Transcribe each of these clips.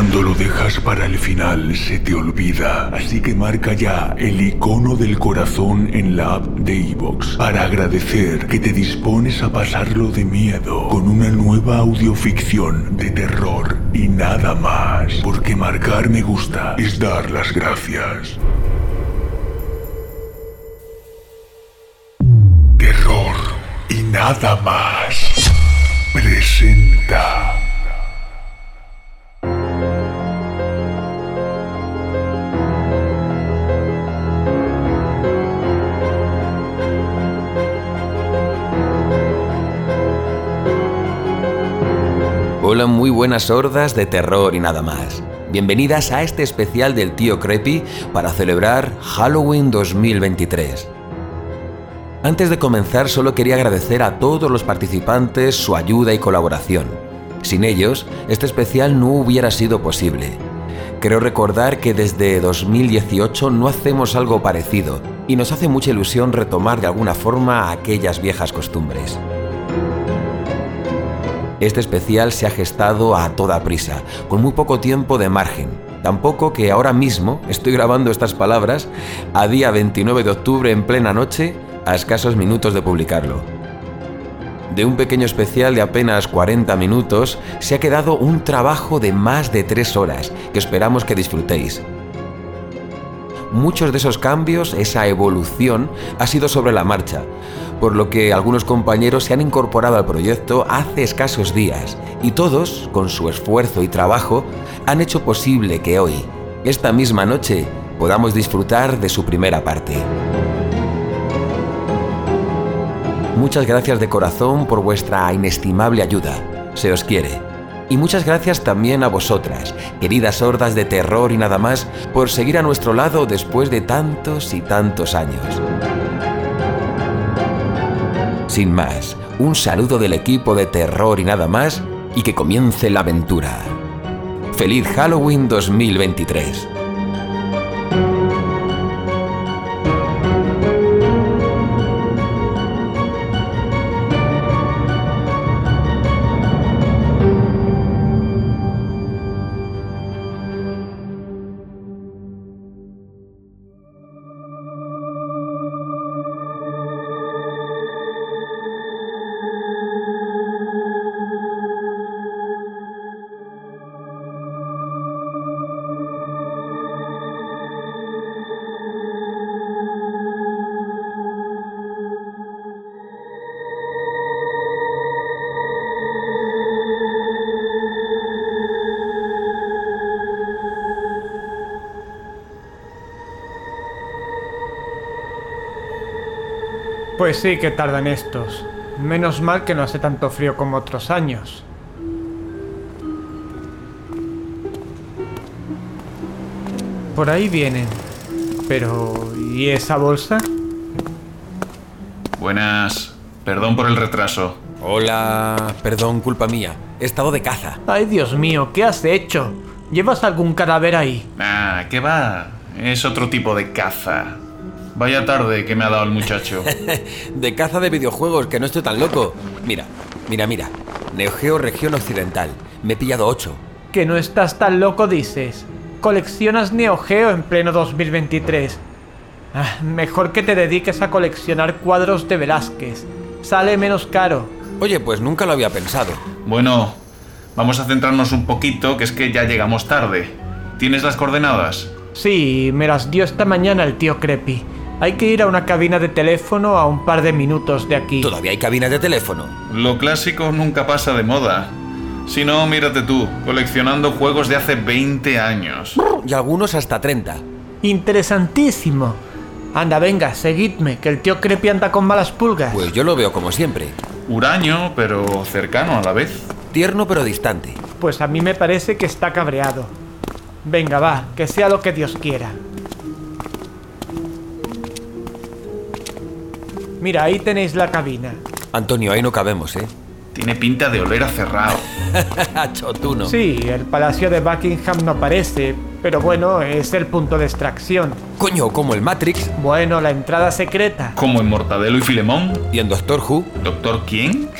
Cuando lo dejas para el final se te olvida, así que marca ya el icono del corazón en la app de Evox para agradecer que te dispones a pasarlo de miedo con una nueva audioficción de terror y nada más. Porque marcar me gusta es dar las gracias. Terror y nada más. Presenta. Muy buenas hordas de terror y nada más. Bienvenidas a este especial del tío Creepy para celebrar Halloween 2023. Antes de comenzar solo quería agradecer a todos los participantes su ayuda y colaboración. Sin ellos, este especial no hubiera sido posible. Creo recordar que desde 2018 no hacemos algo parecido y nos hace mucha ilusión retomar de alguna forma aquellas viejas costumbres. Este especial se ha gestado a toda prisa, con muy poco tiempo de margen. Tampoco que ahora mismo estoy grabando estas palabras a día 29 de octubre en plena noche, a escasos minutos de publicarlo. De un pequeño especial de apenas 40 minutos se ha quedado un trabajo de más de 3 horas que esperamos que disfrutéis. Muchos de esos cambios, esa evolución, ha sido sobre la marcha, por lo que algunos compañeros se han incorporado al proyecto hace escasos días y todos, con su esfuerzo y trabajo, han hecho posible que hoy, esta misma noche, podamos disfrutar de su primera parte. Muchas gracias de corazón por vuestra inestimable ayuda. Se os quiere. Y muchas gracias también a vosotras, queridas hordas de terror y nada más, por seguir a nuestro lado después de tantos y tantos años. Sin más, un saludo del equipo de terror y nada más, y que comience la aventura. Feliz Halloween 2023. Pues sí que tardan estos. Menos mal que no hace tanto frío como otros años. Por ahí vienen. Pero... ¿Y esa bolsa? Buenas. Perdón por el retraso. Hola, perdón, culpa mía. He estado de caza. Ay, Dios mío, ¿qué has hecho? ¿Llevas algún cadáver ahí? Ah, ¿qué va? Es otro tipo de caza. Vaya tarde que me ha dado el muchacho. de caza de videojuegos, que no estoy tan loco. Mira, mira, mira. Neo Geo Región Occidental. Me he pillado 8. Que no estás tan loco, dices. Coleccionas Neo Geo en pleno 2023. Ah, mejor que te dediques a coleccionar cuadros de Velázquez. Sale menos caro. Oye, pues nunca lo había pensado. Bueno, vamos a centrarnos un poquito, que es que ya llegamos tarde. ¿Tienes las coordenadas? Sí, me las dio esta mañana el tío Crepi. Hay que ir a una cabina de teléfono a un par de minutos de aquí. ¿Todavía hay cabinas de teléfono? Lo clásico nunca pasa de moda. Si no, mírate tú, coleccionando juegos de hace 20 años. Y algunos hasta 30. Interesantísimo. Anda, venga, seguidme, que el tío Crepi anda con malas pulgas. Pues yo lo veo como siempre. Huraño, pero cercano a la vez. Tierno pero distante. Pues a mí me parece que está cabreado. Venga, va, que sea lo que Dios quiera. Mira, ahí tenéis la cabina. Antonio, ahí no cabemos, ¿eh? Tiene pinta de oler a cerrado. Chotuno. Sí, el palacio de Buckingham no parece, pero bueno, es el punto de extracción. Coño, como el Matrix. Bueno, la entrada secreta. Como en Mortadelo y Filemón. ¿Y en Doctor Who? ¿Doctor quién?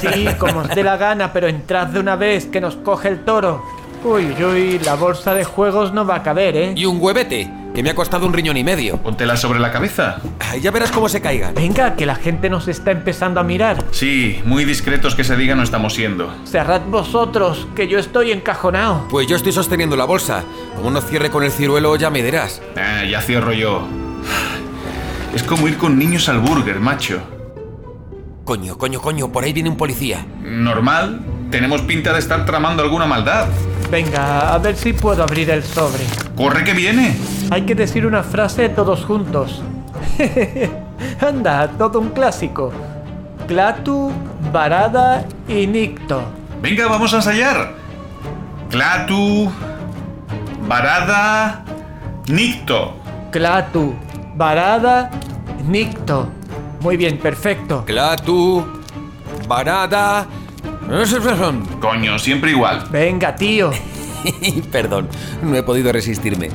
Sí, como os dé la gana, pero entrad de una vez, que nos coge el toro. Uy, uy, uy, la bolsa de juegos no va a caber, ¿eh? Y un huevete, que me ha costado un riñón y medio. Póntela sobre la cabeza. Ya verás cómo se caigan. Venga, que la gente nos está empezando a mirar. Sí, muy discretos que se diga no estamos siendo. Cerrad vosotros, que yo estoy encajonado. Pues yo estoy sosteniendo la bolsa. Como no cierre con el ciruelo, ya me dirás. Ah, ya cierro yo. Es como ir con niños al burger, macho. Coño, coño, coño, por ahí viene un policía. Normal. Tenemos pinta de estar tramando alguna maldad. Venga, a ver si puedo abrir el sobre. ¡Corre que viene! Hay que decir una frase todos juntos. Anda, todo un clásico. Clatu, Varada y Nicto. Venga, vamos a ensayar. Clatu, Varada, Nicto. Clatu, Varada, Nicto. Muy bien, perfecto. Clatu, Varada. Coño, siempre igual. Venga, tío. Perdón, no he podido resistirme.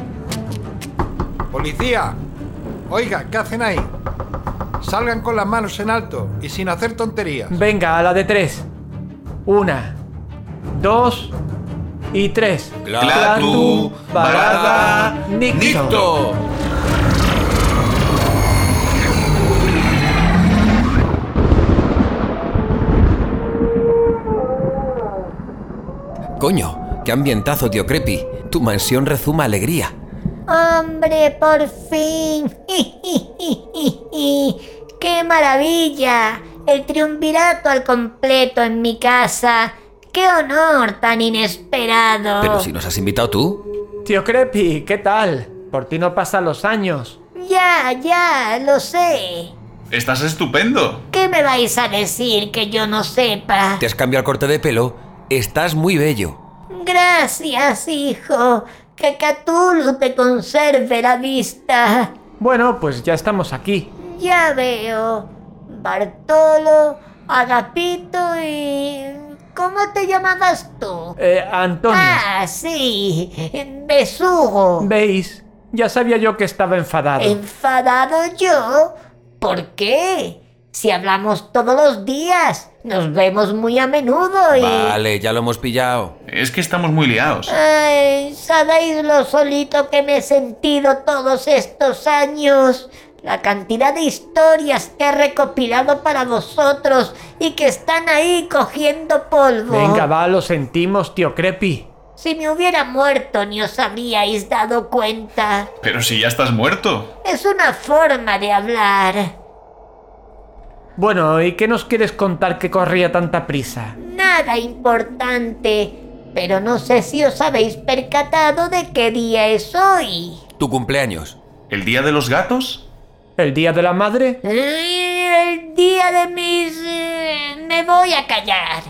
Policía. Oiga, ¿qué hacen ahí? Salgan con las manos en alto y sin hacer tonterías. Venga, a la de tres. Una, dos y tres. Clatu, Nicto. Nicto. Coño, qué ambientazo, tío Crepi. Tu mansión rezuma alegría. Hombre, por fin. ¡Qué maravilla! El triunvirato al completo en mi casa. ¡Qué honor tan inesperado! Pero si nos has invitado tú. Tío Crepi, ¿qué tal? Por ti no pasan los años. Ya, ya, lo sé. Estás estupendo. ¿Qué me vais a decir que yo no sepa? Te has cambiado el corte de pelo. Estás muy bello. Gracias, hijo. Que Cthulhu te conserve la vista. Bueno, pues ya estamos aquí. Ya veo. Bartolo, Agapito y... ¿Cómo te llamabas tú? Eh, Antonio, Ah, sí. Besugo. ¿veis? Ya sabía yo que estaba enfadado. ¿Enfadado yo? ¿Por qué? Si hablamos todos los días, nos vemos muy a menudo y... Vale, ya lo hemos pillado. Es que estamos muy liados. Ay, ¿sabéis lo solito que me he sentido todos estos años? La cantidad de historias que he recopilado para vosotros y que están ahí cogiendo polvo. Venga, va, lo sentimos, tío Crepi. Si me hubiera muerto ni os habríais dado cuenta. Pero si ya estás muerto. Es una forma de hablar. Bueno, ¿y qué nos quieres contar que corría tanta prisa? Nada importante. Pero no sé si os habéis percatado de qué día es hoy. Tu cumpleaños. ¿El día de los gatos? ¿El día de la madre? El día de mis... eh, Me voy a callar.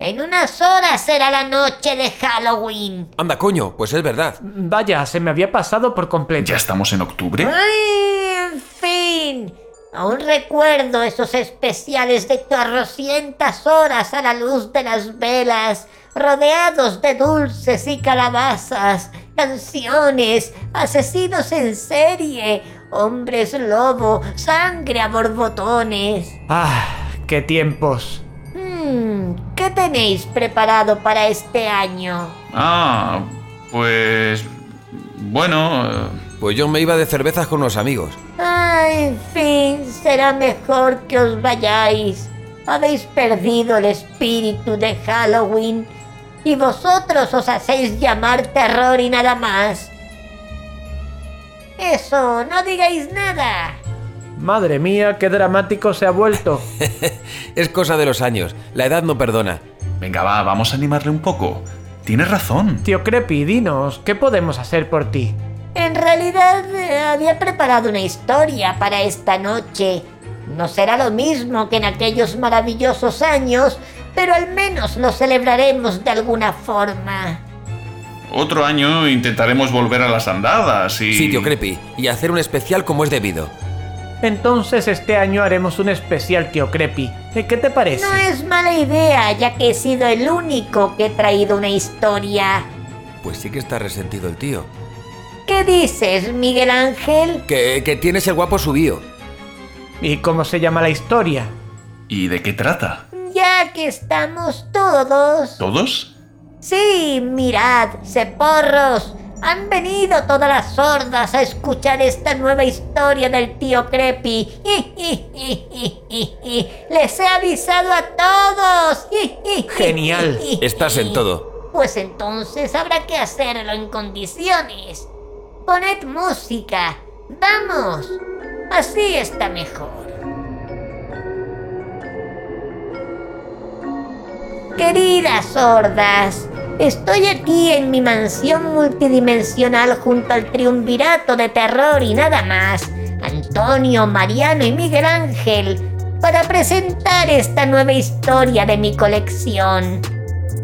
En unas horas será la noche de Halloween. Anda, coño, pues es verdad. Vaya, se me había pasado por completo. ¿Ya estamos en octubre? ¡Ay, en fin! Aún recuerdo esos especiales de chorrocientas horas a la luz de las velas, rodeados de dulces y calabazas, canciones, asesinos en serie, hombres lobo, sangre a borbotones. Ah, qué tiempos. Hmm, ¿Qué tenéis preparado para este año? Ah, pues... Bueno... Pues yo me iba de cervezas con unos amigos. Ah, en fin, será mejor que os vayáis. Habéis perdido el espíritu de Halloween y vosotros os hacéis llamar terror y nada más. Eso, no digáis nada. Madre mía, qué dramático se ha vuelto. Es cosa de los años. La edad no perdona. Venga, va, vamos a animarle un poco. Tienes razón. Tío Crepi, dinos, ¿qué podemos hacer por ti? En realidad eh, había preparado una historia para esta noche. No será lo mismo que en aquellos maravillosos años, pero al menos lo celebraremos de alguna forma. Otro año intentaremos volver a las andadas y... Sí, tío Crepi. Y hacer un especial como es debido. Entonces este año haremos un especial Tío Crepi. ¿Eh, ¿Qué te parece? No es mala idea, ya que he sido el único que he traído una historia. Pues sí que está resentido el tío. ¿Qué dices, Miguel Ángel? Que, que tienes el guapo subío. ¿Y cómo se llama la historia? ¿Y de qué trata? Ya que estamos todos. ¿Todos? Sí, mirad, ceporros. Han venido todas las sordas a escuchar esta nueva historia del tío Creepy. Les he avisado a todos. Genial. Estás en todo. Pues entonces habrá que hacerlo en condiciones. Poned música. Vamos. Así está mejor. Queridas sordas, estoy aquí en mi mansión multidimensional junto al triunvirato de terror y nada más, Antonio, Mariano y Miguel Ángel, para presentar esta nueva historia de mi colección.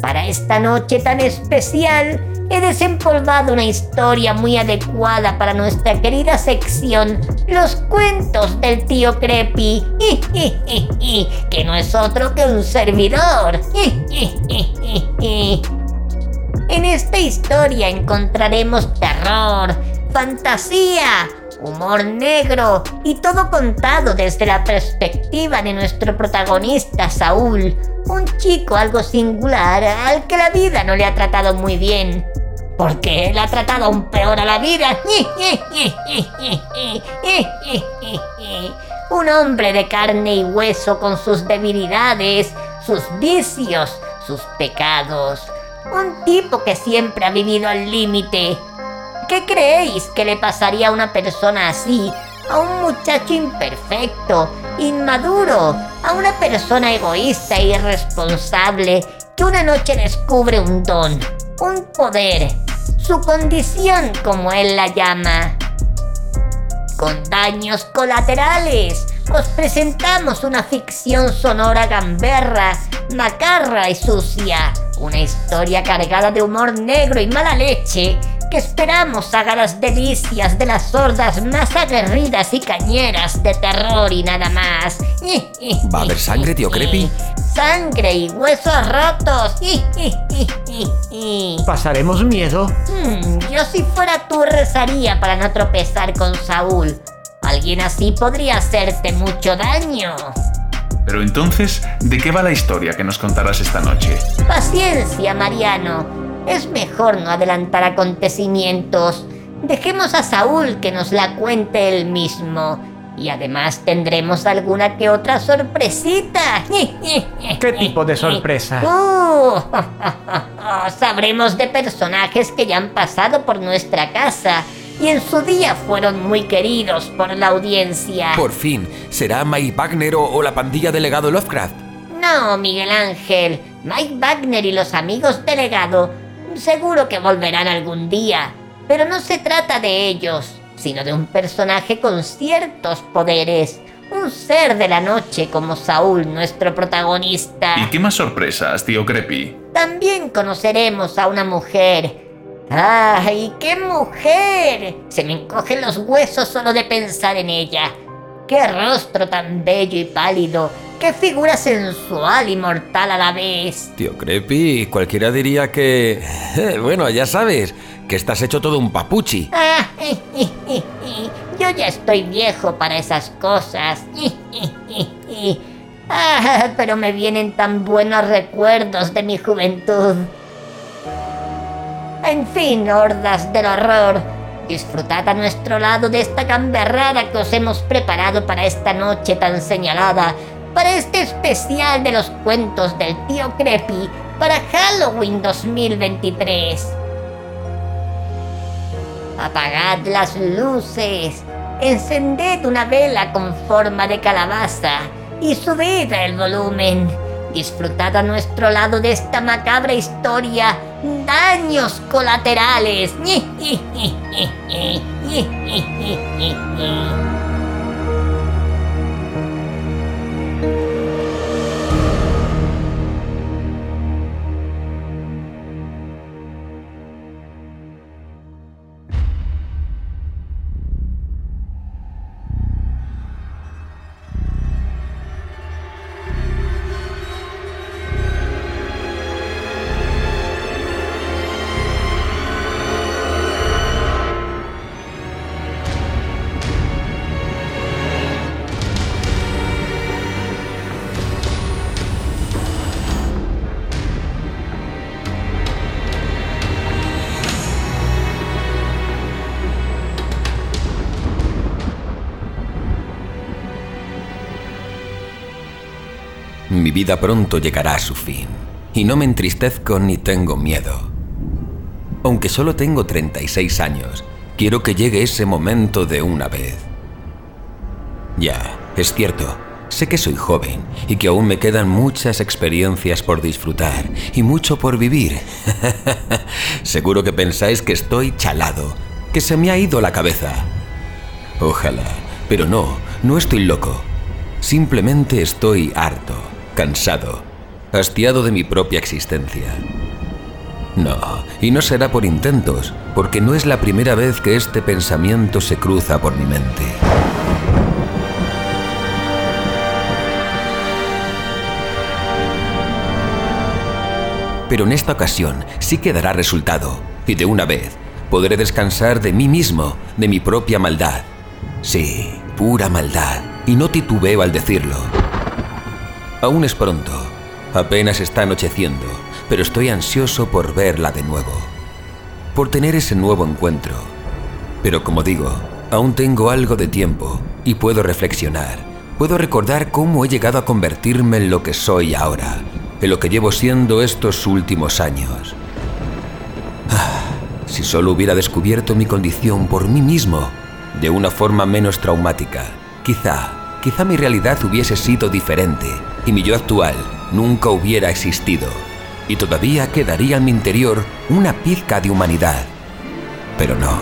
Para esta noche tan especial, he desempolvado una historia muy adecuada para nuestra querida sección, los cuentos del tío Creepy, que no es otro que un servidor. En esta historia encontraremos terror, fantasía, humor negro y todo contado desde la perspectiva de nuestro protagonista Saúl, un chico algo singular al que la vida no le ha tratado muy bien. Porque él ha tratado aún peor a la vida. Un hombre de carne y hueso con sus debilidades, sus vicios, sus pecados. Un tipo que siempre ha vivido al límite. ¿Qué creéis que le pasaría a una persona así? A un muchacho imperfecto, inmaduro, a una persona egoísta e irresponsable que una noche descubre un don, un poder, su condición como él la llama. Con daños colaterales, os presentamos una ficción sonora gamberra, macarra y sucia, una historia cargada de humor negro y mala leche que esperamos haga las delicias de las sordas más aguerridas y cañeras de terror y nada más. ¿Va a haber sangre, tío Creepy? Sangre y huesos rotos. ¿Pasaremos miedo? Hmm, yo si fuera tú rezaría para no tropezar con Saúl. Alguien así podría hacerte mucho daño. Pero entonces, ¿de qué va la historia que nos contarás esta noche? Paciencia, Mariano. Es mejor no adelantar acontecimientos. Dejemos a Saúl que nos la cuente él mismo. Y además tendremos alguna que otra sorpresita. ¿Qué tipo de sorpresa? Uh, sabremos de personajes que ya han pasado por nuestra casa y en su día fueron muy queridos por la audiencia. Por fin, ¿será Mike Wagner o, o la pandilla de legado Lovecraft? No, Miguel Ángel. Mike Wagner y los amigos de legado seguro que volverán algún día. Pero no se trata de ellos, sino de un personaje con ciertos poderes. Un ser de la noche como Saúl, nuestro protagonista. ¿Y qué más sorpresas, tío Creepy? También conoceremos a una mujer. ¡Ay, qué mujer! Se me encogen los huesos solo de pensar en ella. ¡Qué rostro tan bello y pálido! ¡Qué figura sensual y mortal a la vez! Tío Creepy, cualquiera diría que... Bueno, ya sabes, que estás hecho todo un papuchi. Ah, Yo ya estoy viejo para esas cosas. Ah, pero me vienen tan buenos recuerdos de mi juventud. En fin, hordas del horror, disfrutad a nuestro lado de esta gamberrada que os hemos preparado para esta noche tan señalada, para este especial de los cuentos del tío Creepy para Halloween 2023. Apagad las luces, encended una vela con forma de calabaza y subid el volumen. Disfrutad a nuestro lado de esta macabra historia, daños colaterales. Vida pronto llegará a su fin, y no me entristezco ni tengo miedo. Aunque solo tengo 36 años, quiero que llegue ese momento de una vez. Ya, es cierto, sé que soy joven y que aún me quedan muchas experiencias por disfrutar y mucho por vivir. Seguro que pensáis que estoy chalado, que se me ha ido la cabeza. Ojalá, pero no, no estoy loco. Simplemente estoy harto, cansado, hastiado de mi propia existencia. No, y no será por intentos, porque no es la primera vez que este pensamiento se cruza por mi mente. Pero en esta ocasión sí que dará resultado, y de una vez podré descansar de mí mismo, de mi propia maldad. Sí, pura maldad, y no titubeo al decirlo. Aún es pronto, apenas está anocheciendo, pero estoy ansioso por verla de nuevo, por tener ese nuevo encuentro. Pero como digo, aún tengo algo de tiempo y puedo reflexionar, puedo recordar cómo he llegado a convertirme en lo que soy ahora, en lo que llevo siendo estos últimos años. Ah, si solo hubiera descubierto mi condición por mí mismo, de una forma menos traumática, quizá, quizá mi realidad hubiese sido diferente y mi yo actual nunca hubiera existido y todavía quedaría en mi interior una pizca de humanidad. Pero no,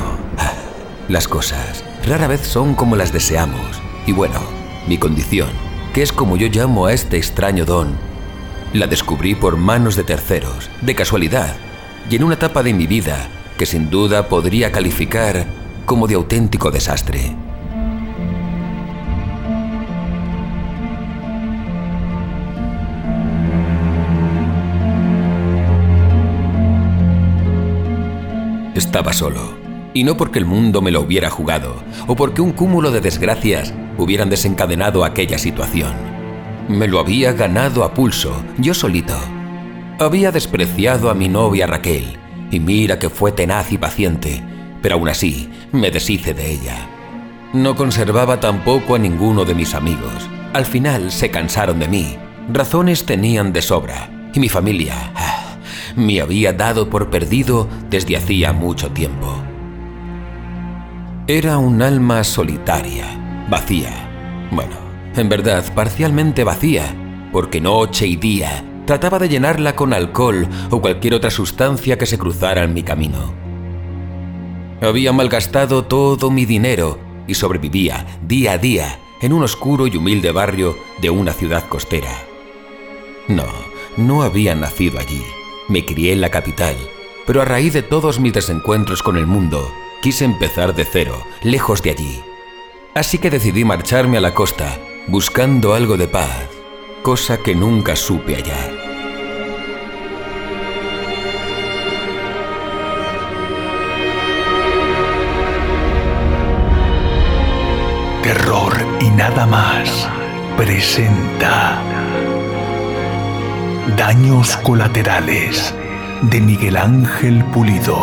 las cosas rara vez son como las deseamos. Y bueno, mi condición, que es como yo llamo a este extraño don, la descubrí por manos de terceros, de casualidad, y en una etapa de mi vida que sin duda podría calificar como de auténtico desastre. Estaba solo, y no porque el mundo me lo hubiera jugado, o porque un cúmulo de desgracias hubieran desencadenado aquella situación. Me lo había ganado a pulso, yo solito. Había despreciado a mi novia Raquel, y mira que fue tenaz y paciente, pero aún así me deshice de ella. No conservaba tampoco a ninguno de mis amigos. Al final se cansaron de mí. Razones tenían de sobra, y mi familia me había dado por perdido desde hacía mucho tiempo. Era un alma solitaria, vacía. Bueno, en verdad, parcialmente vacía, porque noche y día trataba de llenarla con alcohol o cualquier otra sustancia que se cruzara en mi camino. Había malgastado todo mi dinero y sobrevivía día a día en un oscuro y humilde barrio de una ciudad costera. No, no había nacido allí. Me crié en la capital, pero a raíz de todos mis desencuentros con el mundo, quise empezar de cero, lejos de allí. Así que decidí marcharme a la costa, buscando algo de paz, cosa que nunca supe hallar. Terror y nada más presenta Daños colaterales de Miguel Ángel Pulido.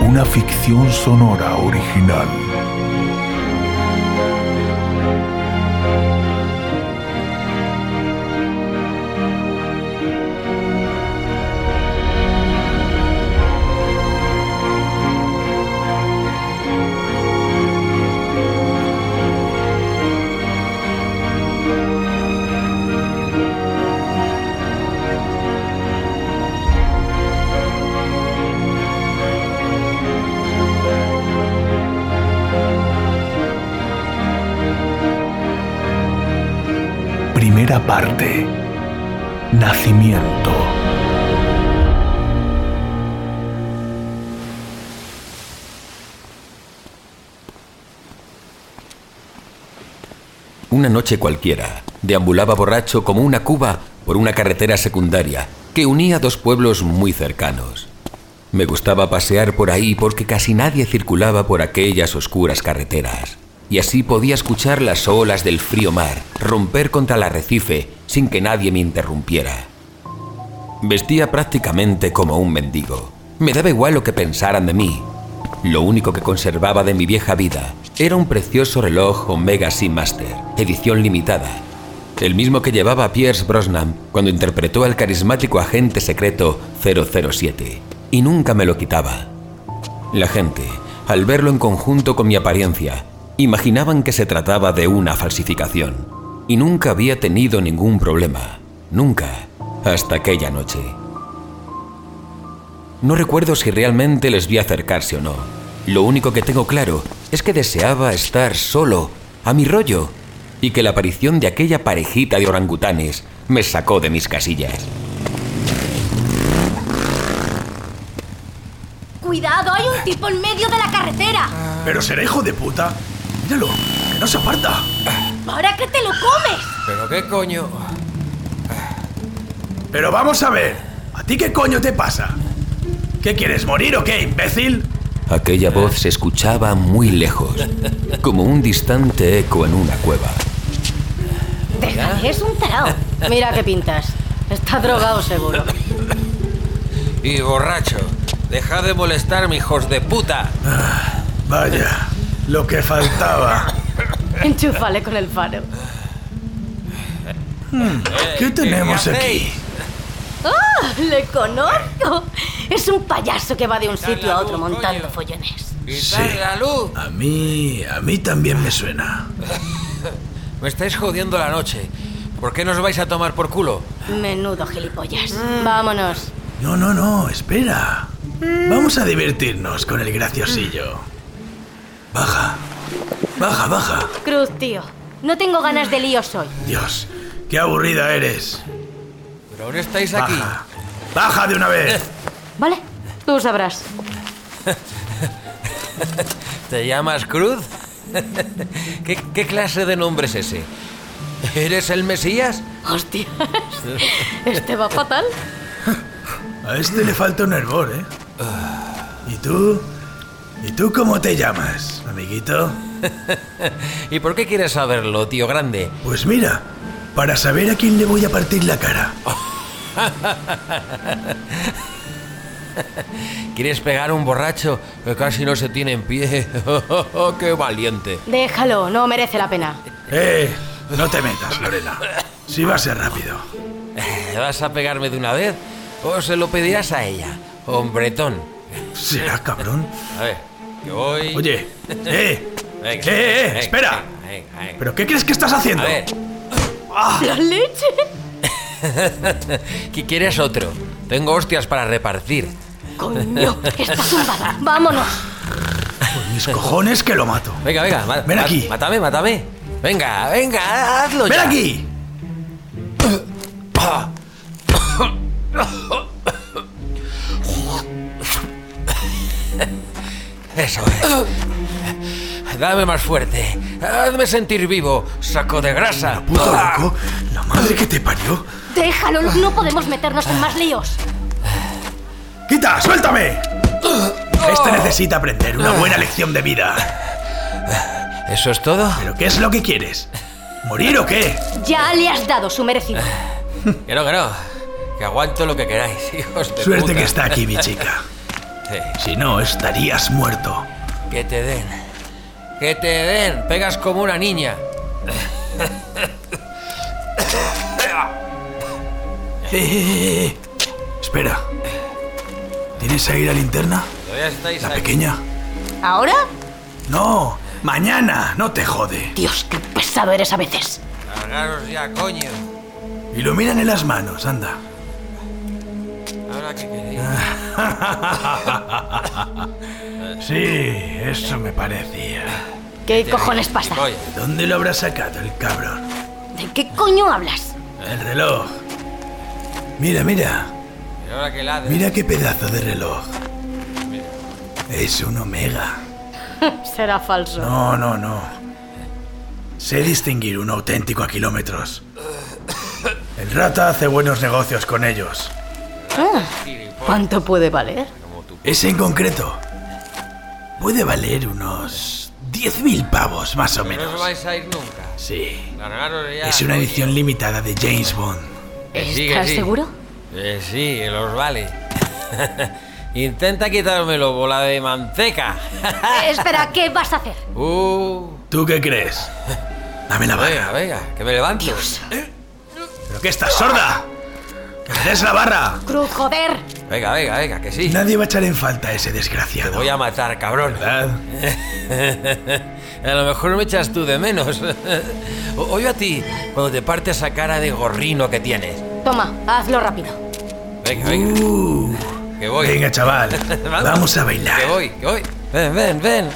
Una ficción sonora original. Parte. Nacimiento. Una noche cualquiera, deambulaba borracho como una cuba por una carretera secundaria que unía dos pueblos muy cercanos. Me gustaba pasear por ahí porque casi nadie circulaba por aquellas oscuras carreteras, y así podía escuchar las olas del frío mar romper contra el arrecife sin que nadie me interrumpiera. Vestía prácticamente como un mendigo. Me daba igual lo que pensaran de mí. Lo único que conservaba de mi vieja vida era un precioso reloj Omega Seamaster, edición limitada. el mismo que llevaba Pierce Brosnan cuando interpretó al carismático agente secreto 007, y nunca me lo quitaba. La gente, al verlo en conjunto con mi apariencia, imaginaban que se trataba de una falsificación, y nunca había tenido ningún problema, nunca, hasta aquella noche. No recuerdo si realmente les vi acercarse o no. Lo único que tengo claro es que deseaba estar solo, a mi rollo, y que la aparición de aquella parejita de orangutanes me sacó de mis casillas. ¡Cuidado! ¡Hay un tipo en medio de la carretera! Pero será hijo de puta. Míralo, que no se aparta. ¡Ahora que te lo comes! ¿Pero qué coño? Pero vamos a ver, ¿a ti qué coño te pasa? ¿Qué quieres morir o qué, imbécil? Aquella voz se escuchaba muy lejos, como un distante eco en una cueva. Déjale, es un tarao. Mira qué pintas. Está drogado seguro. Y borracho, deja de molestarme, hijos de puta. Vaya, lo que faltaba. Enchúfale con el faro. ¿Qué tenemos aquí? ¡Ah! ¡Le conozco! Es un payaso que va de un sitio a otro montando follones. Sí. la luz! A mí, a mí también me suena. Me estáis jodiendo la noche. ¿Por qué nos vais a tomar por culo? Menudo gilipollas. Vámonos. No, no, no, espera. Vamos a divertirnos con el graciosillo. Baja, baja, baja. Cruz, tío. No tengo ganas de líos hoy. Dios, qué aburrida eres. ¿Pero ahora estáis aquí? Baja, baja de una vez. ¿Vale? Tú sabrás. ¿Te llamas Cruz? ¿Qué, qué clase de nombre es ese? ¿Eres el Mesías? Hostias. Este va fatal. A este le falta un hervor, ¿eh? ¿Y tú? ¿Y tú cómo te llamas, amiguito? ¿Y por qué quieres saberlo, tío grande? Pues mira, para saber a quién le voy a partir la cara. ¿Quieres pegar a un borracho que casi no se tiene en pie? ¡Qué valiente! Déjalo, no merece la pena. Eh, no te metas, Lorena. Si va a ser rápido. ¿Vas a pegarme de una vez? ¿O se lo pedirás a ella? Hombretón. ¿Será cabrón? A ver, voy... Oye, eh, Venga, eh, eh, venga, espera. venga, venga. ¿Pero qué crees que estás haciendo? A ver, ¡La leche! ¿qué quieres otro? Tengo hostias para repartir. Coño, está zumbada. Vámonos. Pues mis cojones que lo mato. Venga, venga, ma- Ven ma- aquí. Mátame, mátame. Venga, venga, hazlo ¡Ven ya. aquí! Eso es. Dame más fuerte. Hazme sentir vivo, saco de grasa. Puto Ah. loco, la madre que te parió. Déjalo, no podemos meternos en más líos. ¡Quita! ¡Suéltame! Este necesita aprender una buena lección de vida. ¿Eso es todo? ¿Pero qué es lo que quieres? ¿Morir o qué? Ya le has dado su merecido. Que no, que no. Que aguanto lo que queráis, hijos de Suerte puta. que está aquí mi chica. Si no, estarías muerto. que te den. Que te den. Pegas como una niña. Eh, eh, eh. Espera. ¿Tienes ahí la linterna? Todavía estáis ¿La aquí. pequeña? ¿Ahora? No, mañana, no te jode. Dios, qué pesado eres a veces. Largaros ya, coño. Ilumínale las manos, anda. Ahora que queréis. Sí, eso me parecía. ¿Qué cojones pasa? ¿Dónde lo habrá sacado el cabrón? ¿De qué coño hablas? El reloj. Mira, mira. Mira qué pedazo de reloj. Es un omega. Será falso. No, no, no. Sé distinguir un auténtico a kilómetros. El rata hace buenos negocios con ellos. Ah, ¿Cuánto puede valer? Ese en concreto puede valer unos 10.000 pavos, más o No os menos. vais a ir nunca. Sí. Es una edición limitada de James Bond. ¿Estás seguro? Eh, sí, los vale. Intenta quitármelo, bola de manteca. Eh, espera, ¿qué vas a hacer? uh, ¿Tú qué crees? Dame la Venga, barra. venga, que me levanto. ¿Pero qué estás, sorda? ¡Que me des la barra! Cruz, joder. Venga, venga, venga, que sí. Nadie va a echar en falta a ese Te desgraciado. voy a matar, cabrón. ¿Verdad? A lo mejor me echas tú de menos. O- Oye a ti, cuando te partes esa cara de gorrino que tienes. Toma, hazlo rápido. Venga, venga. Uh, Que voy. venga, chaval. Vamos a bailar. Que voy, que voy. Ven, ven, ven.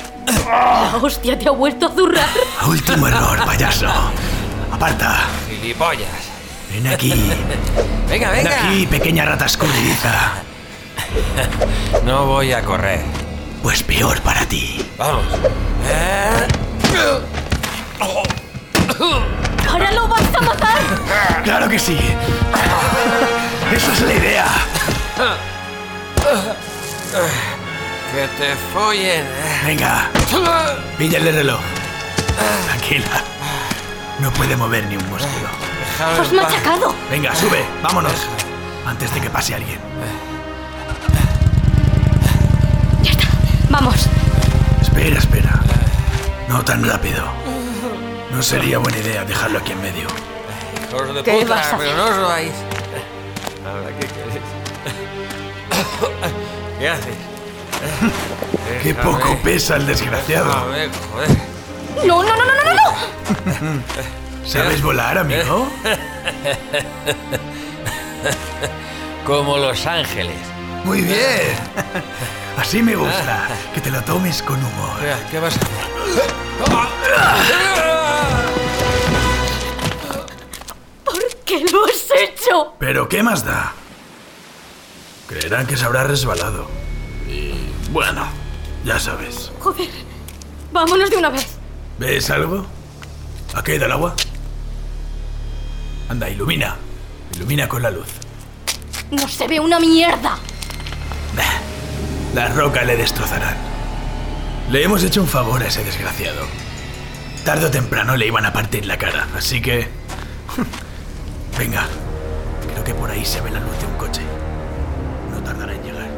La hostia te ha vuelto a zurrar. Último error, payaso. Aparta. Gilipollas. Ven aquí. Venga, Ven venga. aquí, pequeña rata escurridiza. No voy a correr. Pues peor para ti. Vamos. Eh. ¡Ahora lo vas a matar! ¡Claro que sí! ¡Esa es la idea! Que te follen. Venga, píllale el reloj. Tranquila. No puede mover ni un músculo. Déjame ¡Has en paz. machacado! Venga, sube, vámonos. Antes de que pase alguien. Ya está. Vamos. Espera, espera. No tan rápido. No sería buena idea dejarlo aquí en medio. Hijos de ¿Qué puta, vas a pero hacer? no os vais. Ahora, ¿qué queréis? ¿Qué haces? ¡Qué Déjame. poco pesa el desgraciado! Déjame, joder. ¡No, no, no, no, no, no! ¿Sabes volar, amigo? Como Los Ángeles. Muy bien. Así me gusta. Que te lo tomes con humor. ¿Qué vas a hacer? ¿Por qué lo has hecho? Pero ¿qué más da? Creerán que se habrá resbalado. Y bueno, ya sabes. Joder. Vámonos de una vez. ¿Ves algo? ¿Ha caído el agua? Anda, ilumina. Ilumina con la luz. No se ve una mierda. Bah, Las rocas le destrozarán. Le hemos hecho un favor a ese desgraciado. Tarde o temprano le iban a partir la cara, así que... Venga, creo que por ahí se ve la luz de un coche. No tardará en llegar.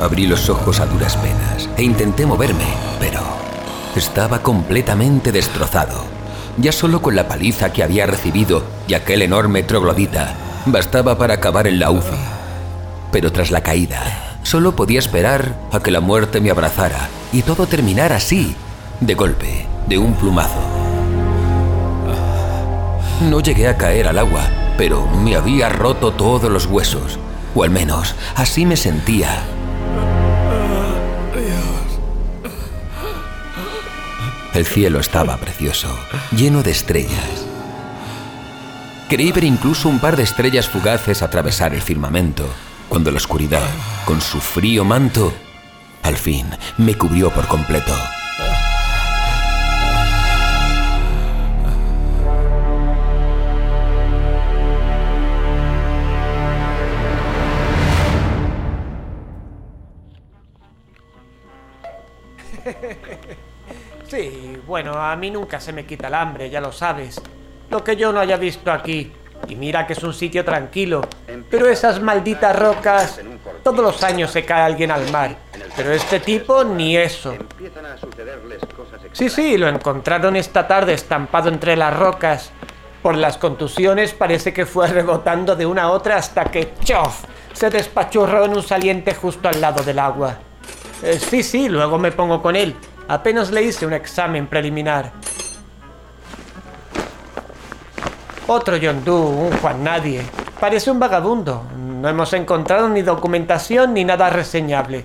Abrí los ojos a duras penas e intenté moverme, pero estaba completamente destrozado. Ya solo con la paliza que había recibido y aquel enorme troglodita bastaba para acabar en la. Pero tras la caída, solo podía esperar a que la muerte me abrazara y todo terminara así, de golpe, de un plumazo. No llegué a caer al agua, pero me había roto todos los huesos, o al menos así me sentía. El cielo estaba precioso, lleno de estrellas. Creí ver incluso un par de estrellas fugaces atravesar el firmamento, cuando la oscuridad, con su frío manto, al fin me cubrió por completo. Bueno, a mí nunca se me quita el hambre, ya lo sabes. Lo que yo no haya visto aquí. Y mira que es un sitio tranquilo. Pero esas malditas rocas... Todos los años se cae alguien al mar. Pero este tipo ni eso. Sí, sí, lo encontraron esta tarde estampado entre las rocas. Por las contusiones parece que fue rebotando de una a otra hasta que ¡chof! se despachurró en un saliente justo al lado del agua. Eh, sí, sí, luego me pongo con él. Apenas le hice un examen preliminar. Otro John Doe, un Juan Nadie. Parece un vagabundo. No hemos encontrado ni documentación ni nada reseñable.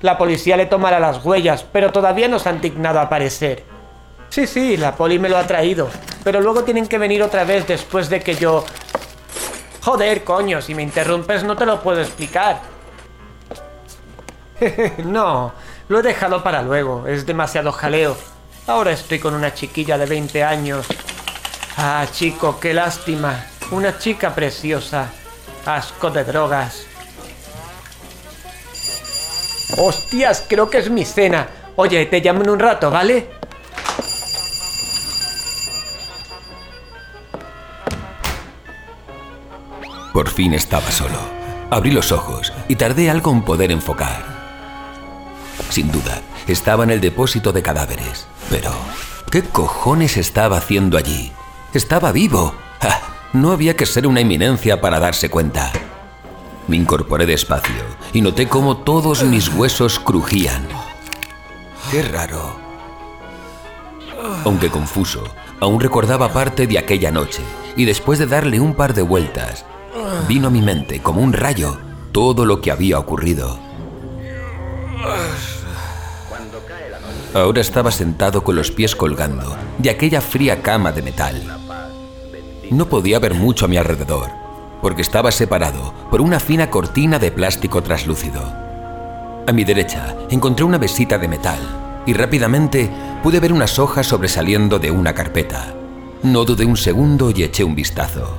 La policía le tomará las huellas, pero todavía no se han dignado aparecer. Sí, sí, la poli me lo ha traído. Pero luego tienen que venir otra vez después de que yo... Joder, coño, si me interrumpes no te lo puedo explicar. no, lo he dejado para luego. Es demasiado jaleo. Ahora estoy con una chiquilla de 20 años. Ah, chico, qué lástima. Una chica preciosa. Asco de drogas. Hostias, creo que es mi cena. Oye, te llamo en un rato, ¿vale? Por fin estaba solo. Abrí los ojos y tardé algo en poder enfocar. Sin duda, estaba en el depósito de cadáveres. Pero, ¿qué cojones estaba haciendo allí? Estaba vivo. ¡Ah! No había que ser una eminencia para darse cuenta. Me incorporé despacio y noté cómo todos mis huesos crujían. Qué raro. Aunque confuso, aún recordaba parte de aquella noche y después de darle un par de vueltas, vino a mi mente como un rayo todo lo que había ocurrido. Ahora estaba sentado con los pies colgando de aquella fría cama de metal. No podía ver mucho a mi alrededor, porque estaba separado por una fina cortina de plástico traslúcido. A mi derecha encontré una mesita de metal y rápidamente pude ver unas hojas sobresaliendo de una carpeta. No dudé un segundo y eché un vistazo.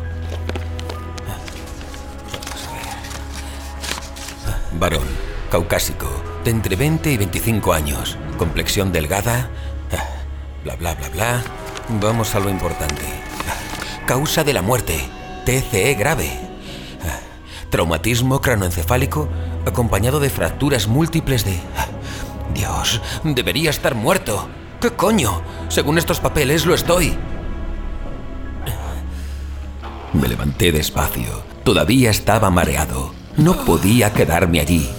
Varón, caucásico, de entre 20 y 25 años, complexión delgada, ah, bla bla bla bla. Vamos a lo importante. Ah, Causa de la muerte, TCE grave. Ah, Traumatismo cranoencefálico acompañado de fracturas múltiples de... Dios, debería estar muerto. ¿Qué coño? Según estos papeles lo estoy. Me levanté despacio. Todavía estaba mareado. No podía quedarme allí.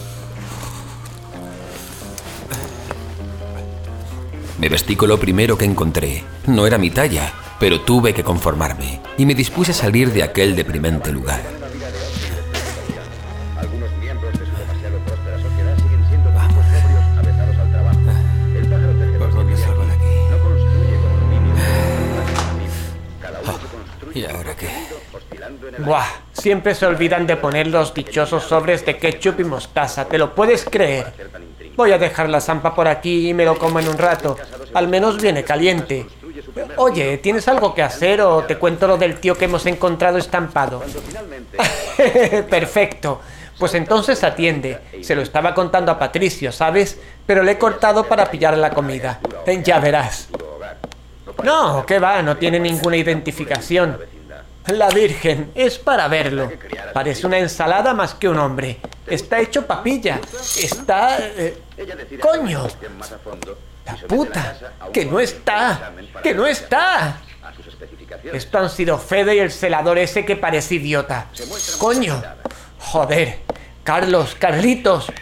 Me vestí con lo primero que encontré. No era mi talla, pero tuve que conformarme y me dispuse a salir de aquel deprimente lugar. ¿Y ahora qué? Buah, siempre se olvidan de poner los dichosos sobres de ketchup y mostaza, ¿te lo puedes creer? Voy a dejar la zampa por aquí y me lo como en un rato. Al menos viene caliente. Oye, ¿tienes algo que hacer o te cuento lo del tío que hemos encontrado estampado? Perfecto. Pues entonces atiende. Se lo estaba contando a Patricio, ¿sabes? Pero le he cortado para pillar la comida. Ya verás. No, que va, no tiene ninguna identificación. La Virgen, es para verlo. Parece una ensalada más que un hombre. Está hecho papilla. Está... eh, ¡Coño! ¡La puta! ¡Que no está! ¡Que no está! Esto han sido Fede y el celador ese que parece idiota. ¡Coño! Joder. Carlos, Carlitos.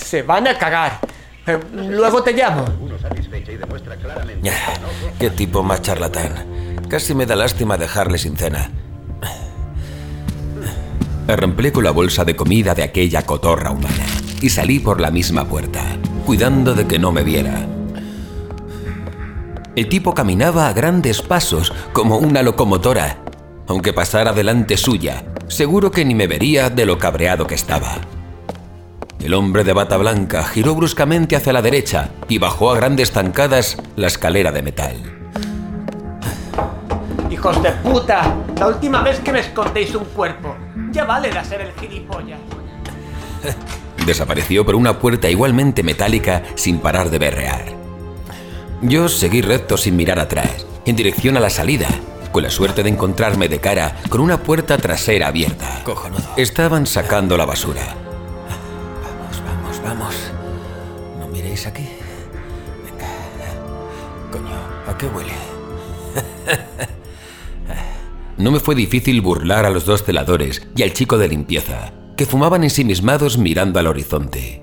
Se van a cagar. Eh, Luego te llamo. Uno satisfecha y demuestra claramente Qué tipo más charlatán. Casi me da lástima dejarle sin cena. Arramplé con la bolsa de comida de aquella cotorra humana y salí por la misma puerta, cuidando de que no me viera. El tipo caminaba a grandes pasos, como una locomotora. Aunque pasara delante suya, seguro que ni me vería de lo cabreado que estaba. El hombre de bata blanca giró bruscamente hacia la derecha y bajó a grandes zancadas la escalera de metal. ¡Hijos de puta! La última vez que me escondéis un cuerpo. Ya vale de ser el gilipollas. Desapareció por una puerta igualmente metálica sin parar de berrear. Yo seguí recto sin mirar atrás, en dirección a la salida, con la suerte de encontrarme de cara con una puerta trasera abierta. Cojonudo. Estaban sacando la basura. Vamos, vamos, vamos. No miréis aquí. Venga. Coño, ¿a qué huele? No me fue difícil burlar a los dos celadores y al chico de limpieza, que fumaban ensimismados mirando al horizonte.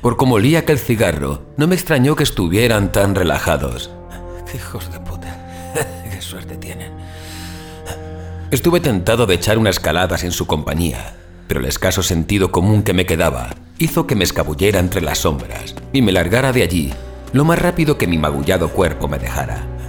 Por como olía aquel cigarro, no me extrañó que estuvieran tan relajados. Qué hijos de puta. Qué suerte tienen. Estuve tentado de echar unas caladas en su compañía, pero el escaso sentido común que me quedaba hizo que me escabullera entre las sombras y me largara de allí lo más rápido que mi magullado cuerpo me dejara.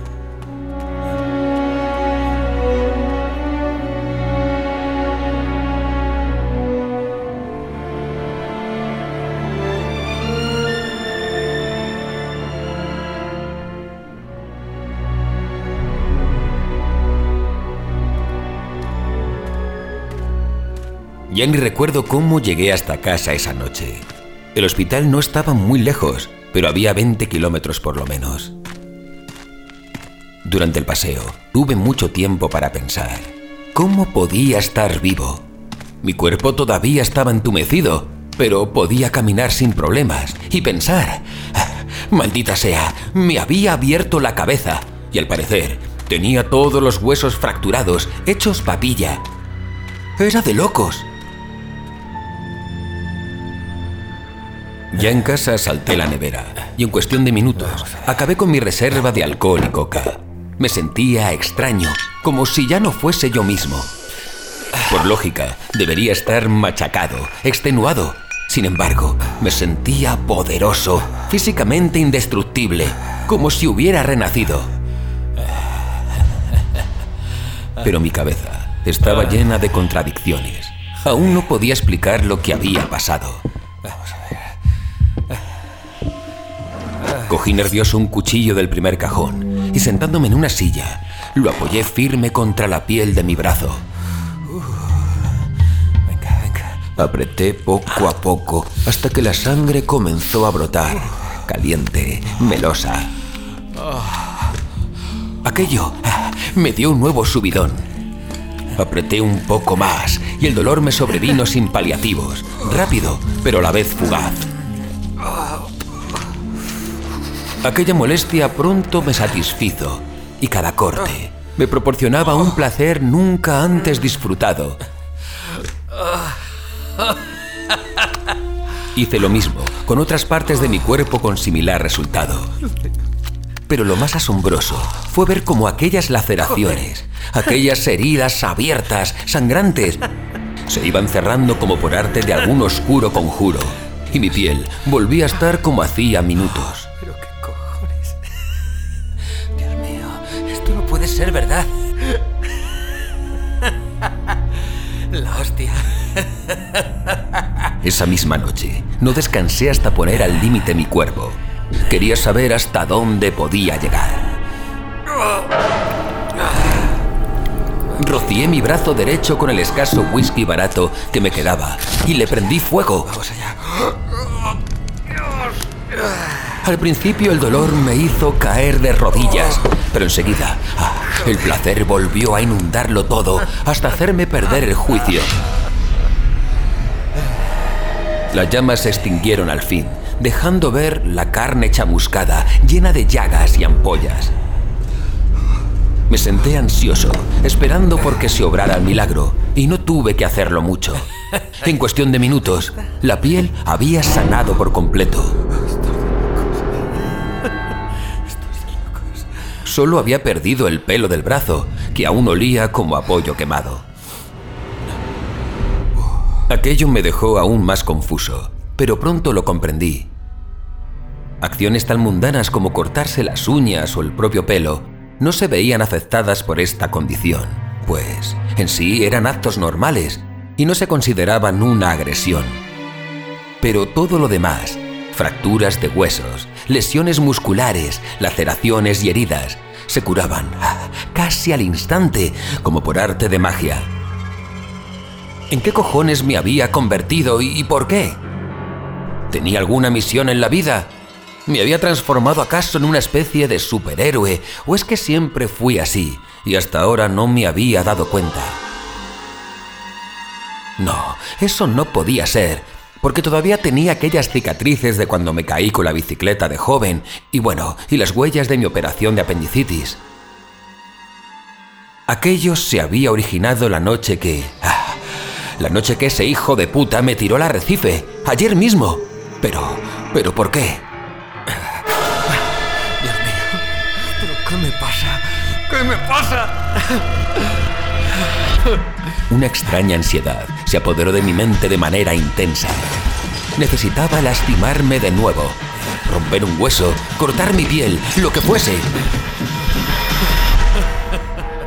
Ya ni recuerdo cómo llegué hasta casa esa noche. El hospital no estaba muy lejos, pero había 20 kilómetros por lo menos. Durante el paseo, tuve mucho tiempo para pensar. ¿Cómo podía estar vivo? Mi cuerpo todavía estaba entumecido, pero podía caminar sin problemas y pensar. Maldita sea, me había abierto la cabeza y al parecer tenía todos los huesos fracturados, hechos papilla. Era de locos. Ya en casa salté la nevera y en cuestión de minutos acabé con mi reserva de alcohol y coca. Me sentía extraño, como si ya no fuese yo mismo. Por lógica, debería estar machacado, extenuado. Sin embargo, me sentía poderoso, físicamente indestructible, como si hubiera renacido. Pero mi cabeza estaba llena de contradicciones. Aún no podía explicar lo que había pasado. Cogí nervioso un cuchillo del primer cajón y sentándome en una silla, lo apoyé firme contra la piel de mi brazo. Apreté poco a poco hasta que la sangre comenzó a brotar, caliente, melosa. Aquello me dio un nuevo subidón. Apreté un poco más y el dolor me sobrevino sin paliativos, rápido, pero a la vez fugaz. Aquella molestia pronto me satisfizo y cada corte me proporcionaba un placer nunca antes disfrutado. Hice lo mismo con otras partes de mi cuerpo con similar resultado. Pero lo más asombroso fue ver cómo aquellas laceraciones, aquellas heridas abiertas, sangrantes, se iban cerrando como por arte de algún oscuro conjuro, y mi piel volvía a estar como hacía minutos. Ser verdad. La hostia. Esa misma noche, no descansé hasta poner al límite mi cuerpo. Quería saber hasta dónde podía llegar. Rocié mi brazo derecho con el escaso whisky barato que me quedaba y le prendí fuego. Vamos allá. Al principio el dolor me hizo caer de rodillas, pero enseguida ah, el placer volvió a inundarlo todo hasta hacerme perder el juicio. Las llamas se extinguieron al fin, dejando ver la carne chamuscada, llena de llagas y ampollas. Me senté ansioso, esperando porque se obrara el milagro, y no tuve que hacerlo mucho. En cuestión de minutos, la piel había sanado por completo. Solo había perdido el pelo del brazo, que aún olía como apoyo quemado. Aquello me dejó aún más confuso, pero pronto lo comprendí. Acciones tan mundanas como cortarse las uñas o el propio pelo no se veían afectadas por esta condición, pues en sí eran actos normales y no se consideraban una agresión. Pero todo lo demás, fracturas de huesos, lesiones musculares, laceraciones y heridas, se curaban ah, casi al instante, como por arte de magia. ¿En qué cojones me había convertido y por qué? ¿Tenía alguna misión en la vida? ¿Me había transformado acaso en una especie de superhéroe o es que siempre fui así y hasta ahora no me había dado cuenta? No, eso no podía ser, porque todavía tenía aquellas cicatrices de cuando me caí con la bicicleta de joven y bueno, y las huellas de mi operación de apendicitis. Aquello se había originado la noche que... ah, la noche que ese hijo de puta me tiró al arrecife, ayer mismo. Pero... ¿pero por qué? Dios mío. ¿Pero qué me pasa? ¿Qué me pasa? Una extraña ansiedad se apoderó de mi mente de manera intensa. Necesitaba lastimarme de nuevo, romper un hueso, cortar mi piel, lo que fuese.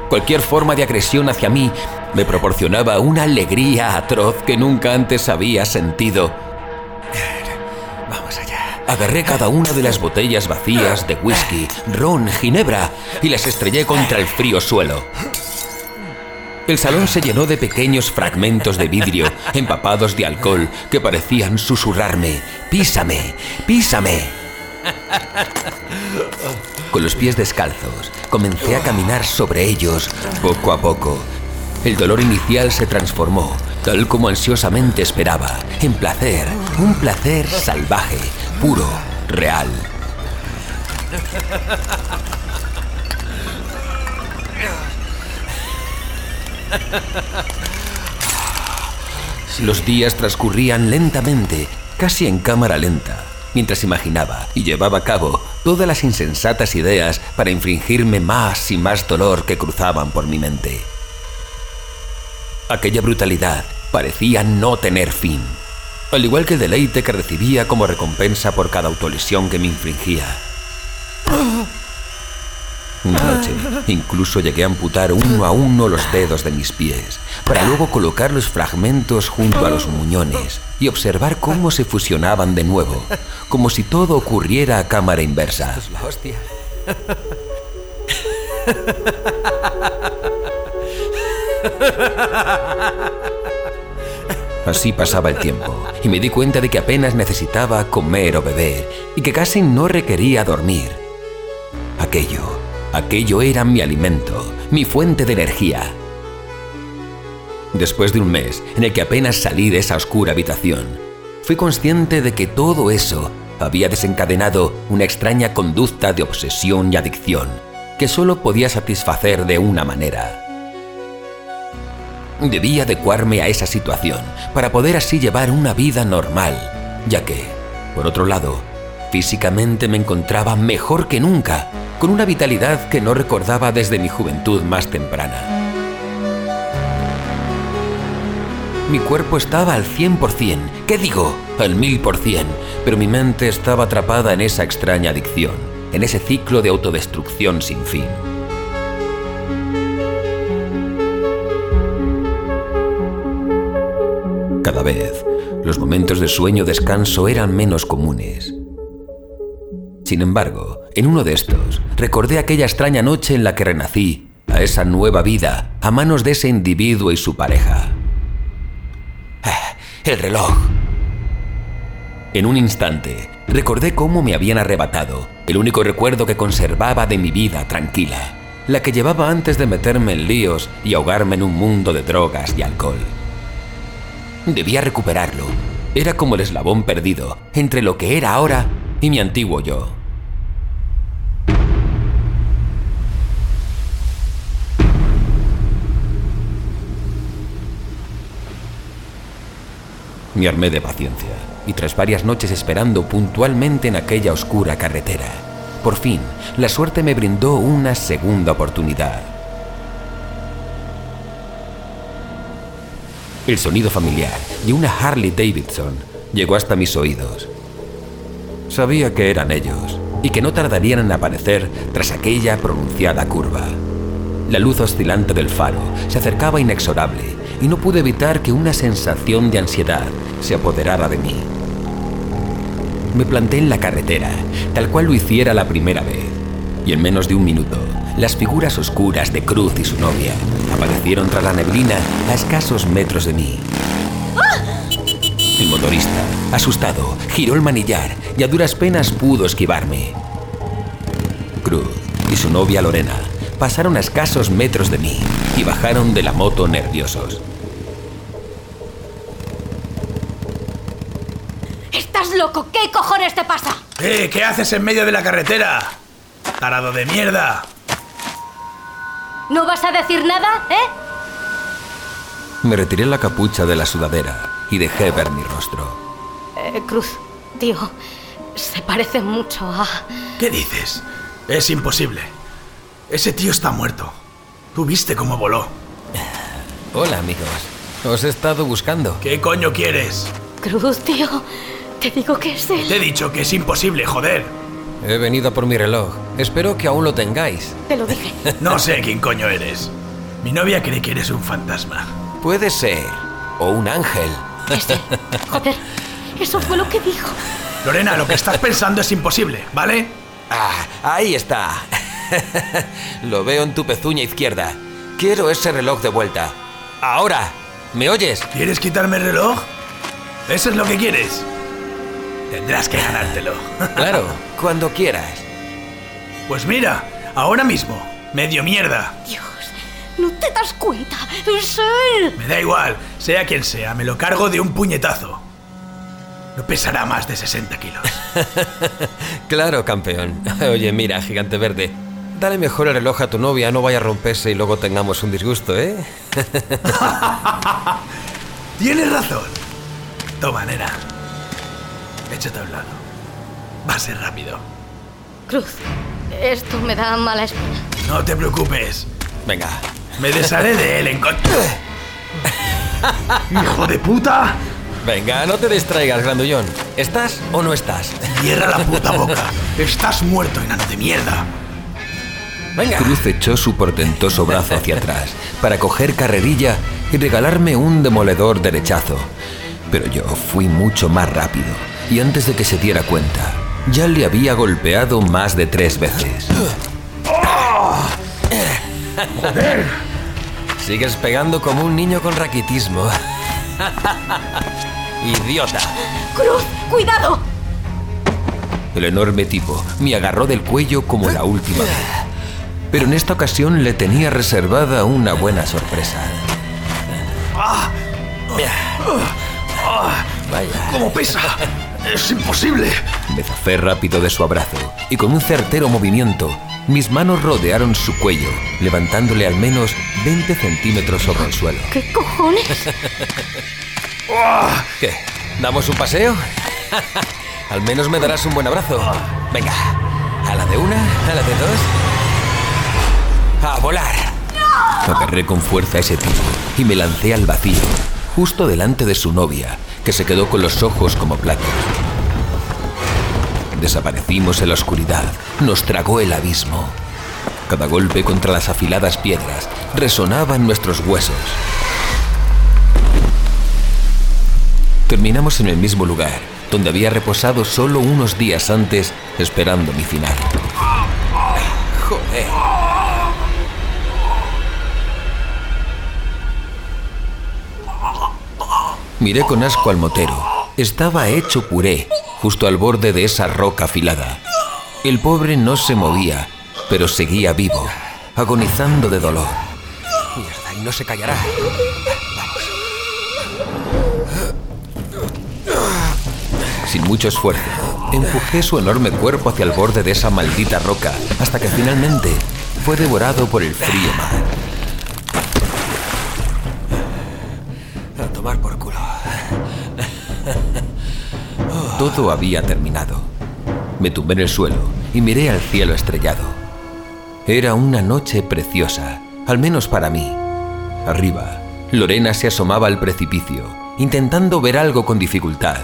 Cualquier forma de agresión hacia mí me proporcionaba una alegría atroz que nunca antes había sentido. Vamos allá. Agarré cada una de las botellas vacías de whisky, ron, ginebra y las estrellé contra el frío suelo. El salón se llenó de pequeños fragmentos de vidrio empapados de alcohol que parecían susurrarme, písame, písame. Con los pies descalzos, comencé a caminar sobre ellos poco a poco. El dolor inicial se transformó tal como ansiosamente esperaba, en placer, un placer salvaje, puro, real. Los días transcurrían lentamente, casi en cámara lenta, mientras imaginaba y llevaba a cabo todas las insensatas ideas para infringirme más y más dolor que cruzaban por mi mente. Aquella brutalidad parecía no tener fin, al igual que el deleite que recibía como recompensa por cada autolesión que me infringía. Una noche, incluso llegué a amputar uno a uno los dedos de mis pies, para luego colocar los fragmentos junto a los muñones y observar cómo se fusionaban de nuevo, como si todo ocurriera a cámara inversa. hostia. Así pasaba el tiempo, y me di cuenta de que apenas necesitaba comer o beber, y que casi no requería dormir. Aquello, aquello era mi alimento, mi fuente de energía. Después de un mes en el que apenas salí de esa oscura habitación, fui consciente de que todo eso había desencadenado una extraña conducta de obsesión y adicción que solo podía satisfacer de una manera. Debía adecuarme a esa situación para poder así llevar una vida normal, ya que, por otro lado, físicamente me encontraba mejor que nunca, con una vitalidad que no recordaba desde mi juventud más temprana. Mi cuerpo estaba al 100%, ¿qué digo? Al 1000%, pero mi mente estaba atrapada en esa extraña adicción, en ese ciclo de autodestrucción sin fin. Cada vez, los momentos de sueño descanso eran menos comunes. Sin embargo, en uno de estos, recordé aquella extraña noche en la que renací a esa nueva vida a manos de ese individuo y su pareja. Ah, El reloj. En un instante, recordé cómo me habían arrebatado el único recuerdo que conservaba de mi vida tranquila, la que llevaba antes de meterme en líos y ahogarme en un mundo de drogas y alcohol. Debía recuperarlo. Era como el eslabón perdido entre lo que era ahora y mi antiguo yo. Me armé de paciencia y tras varias noches esperando puntualmente en aquella oscura carretera, por fin la suerte me brindó una segunda oportunidad. El sonido familiar de una Harley Davidson llegó hasta mis oídos. Sabía que eran ellos y que no tardarían en aparecer tras aquella pronunciada curva. La luz oscilante del faro se acercaba inexorable y no pude evitar que una sensación de ansiedad se apoderara de mí. Me planté en la carretera, tal cual lo hiciera la primera vez, y en menos de un minuto, las figuras oscuras de Cruz y su novia aparecieron tras la neblina a escasos metros de mí. El motorista, asustado, giró el manillar y a duras penas pudo esquivarme. Cruz y su novia Lorena pasaron a escasos metros de mí y bajaron de la moto nerviosos. ¿Estás loco? ¿Qué cojones te pasa? ¡Eh! ¿Qué haces en medio de la carretera? ¡Tarado de mierda! ¿No vas a decir nada, eh? Me retiré la capucha de la sudadera y dejé ver mi rostro. Eh, Cruz, tío, se parece mucho a... ¿Qué dices? Es imposible. Ese tío está muerto. ¿Tú viste cómo voló? Hola amigos, os he estado buscando. ¿Qué coño quieres? Cruz, tío, te digo que es él. Te he dicho que es imposible, joder. He venido por mi reloj. Espero que aún lo tengáis. Te lo dije. No sé quién coño eres. Mi novia cree que eres un fantasma. Puede ser. O un ángel. Este. Joder, eso fue lo que dijo. Lorena, lo que estás pensando es imposible, ¿vale? Ah, ahí está. lo veo en tu pezuña izquierda. Quiero ese reloj de vuelta. Ahora. ¿Me oyes? ¿Quieres quitarme el reloj? ¿Eso es lo que quieres? Tendrás que ganártelo. Claro, cuando quieras. Pues mira, ahora mismo, medio mierda. Dios, ¿No te das cuenta? ¡Es él! Me da igual, sea quien sea, me lo cargo de un puñetazo. No pesará más de 60 kilos. Claro, campeón. Oye, mira, gigante verde. Dale mejor el reloj a tu novia, no vaya a romperse y luego tengamos un disgusto, ¿eh? Tienes razón. Toma, nena. Échate a un lado. Va a ser rápido. Cruz, esto me da mala espina. No te preocupes. Venga. Me desharé de él en. ¡Hijo de puta! Venga, no te distraigas, grandullón. ¿Estás o no estás? Cierra la puta boca. Estás muerto, enano de mierda. Venga. Cruz echó su portentoso brazo hacia atrás para coger carrerilla y regalarme un demoledor derechazo. Pero yo fui mucho más rápido y antes de que se diera cuenta, ya le había golpeado más de tres veces. Sigues pegando como un niño con raquitismo. Idiota. ¡Cruz, cuidado! El enorme tipo me agarró del cuello como la última vez. Pero en esta ocasión le tenía reservada una buena sorpresa. Vaya. ¡Cómo pesa! ¡Es imposible! Me zafé rápido de su abrazo y con un certero movimiento, mis manos rodearon su cuello, levantándole al menos 20 centímetros sobre el suelo. ¿Qué cojones? ¿Qué? ¿Damos un paseo? al menos me darás un buen abrazo. Venga, a la de una, a la de dos. ¡A volar! Agarré con fuerza a ese tipo y me lancé al vacío, justo delante de su novia, que se quedó con los ojos como platos. Desaparecimos en la oscuridad, nos tragó el abismo. Cada golpe contra las afiladas piedras resonaba en nuestros huesos. Terminamos en el mismo lugar, donde había reposado solo unos días antes, esperando mi final. Joder. Miré con asco al motero. Estaba hecho puré, justo al borde de esa roca afilada. El pobre no se movía, pero seguía vivo, agonizando de dolor. Mierda, y no se callará. Sin mucho esfuerzo, empujé su enorme cuerpo hacia el borde de esa maldita roca, hasta que finalmente fue devorado por el frío mar. Todo había terminado. Me tumbé en el suelo y miré al cielo estrellado. Era una noche preciosa, al menos para mí. Arriba, Lorena se asomaba al precipicio, intentando ver algo con dificultad.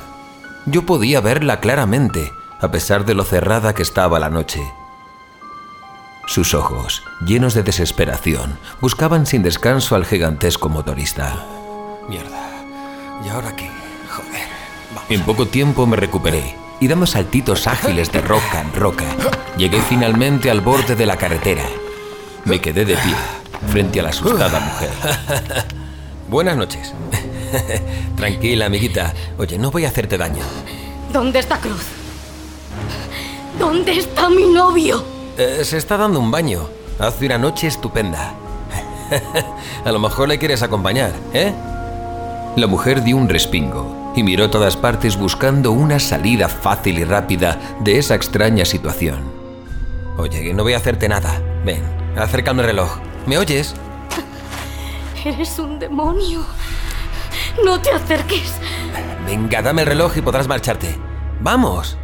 Yo podía verla claramente, a pesar de lo cerrada que estaba la noche. Sus ojos, llenos de desesperación, buscaban sin descanso al gigantesco motorista. Mierda. ¿Y ahora qué? En poco tiempo me recuperé y dando saltitos ágiles de roca en roca, llegué finalmente al borde de la carretera. Me quedé de pie, frente a la asustada mujer. Buenas noches. Tranquila, amiguita. Oye, no voy a hacerte daño. ¿Dónde está Cruz? ¿Dónde está mi novio? Eh, se está dando un baño. Hace una noche estupenda. a lo mejor le quieres acompañar, ¿eh? La mujer dio un respingo y miró todas partes buscando una salida fácil y rápida de esa extraña situación. Oye, no voy a hacerte nada. Ven, acércame el reloj. ¿Me oyes? Eres un demonio. No te acerques. Venga, dame el reloj y podrás marcharte. ¡Vamos!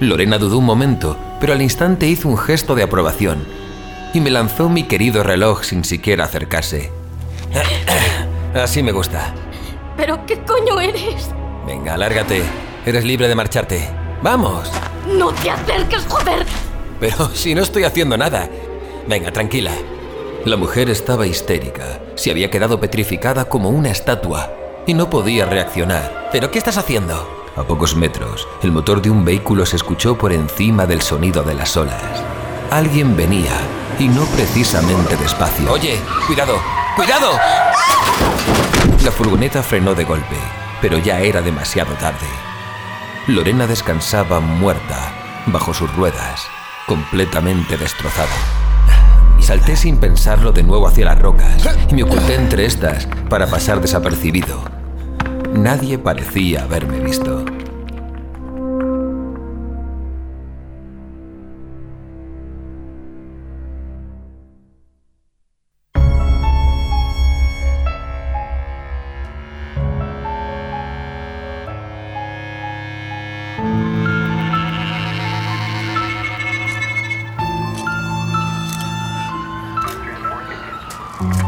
Lorena dudó un momento, pero al instante hizo un gesto de aprobación y me lanzó mi querido reloj sin siquiera acercarse. Así me gusta. ¿Pero qué coño eres? Venga, lárgate. Eres libre de marcharte. ¡Vamos! No te acerques, joder. Pero si no estoy haciendo nada. Venga, tranquila. La mujer estaba histérica. Se había quedado petrificada como una estatua y no podía reaccionar. ¿Pero qué estás haciendo? A pocos metros, el motor de un vehículo se escuchó por encima del sonido de las olas. Alguien venía, y no precisamente despacio. Oye, cuidado, cuidado. La furgoneta frenó de golpe, pero ya era demasiado tarde. Lorena descansaba muerta bajo sus ruedas, completamente destrozada. Salté sin pensarlo de nuevo hacia las rocas y me oculté entre estas para pasar desapercibido. Nadie parecía haberme visto.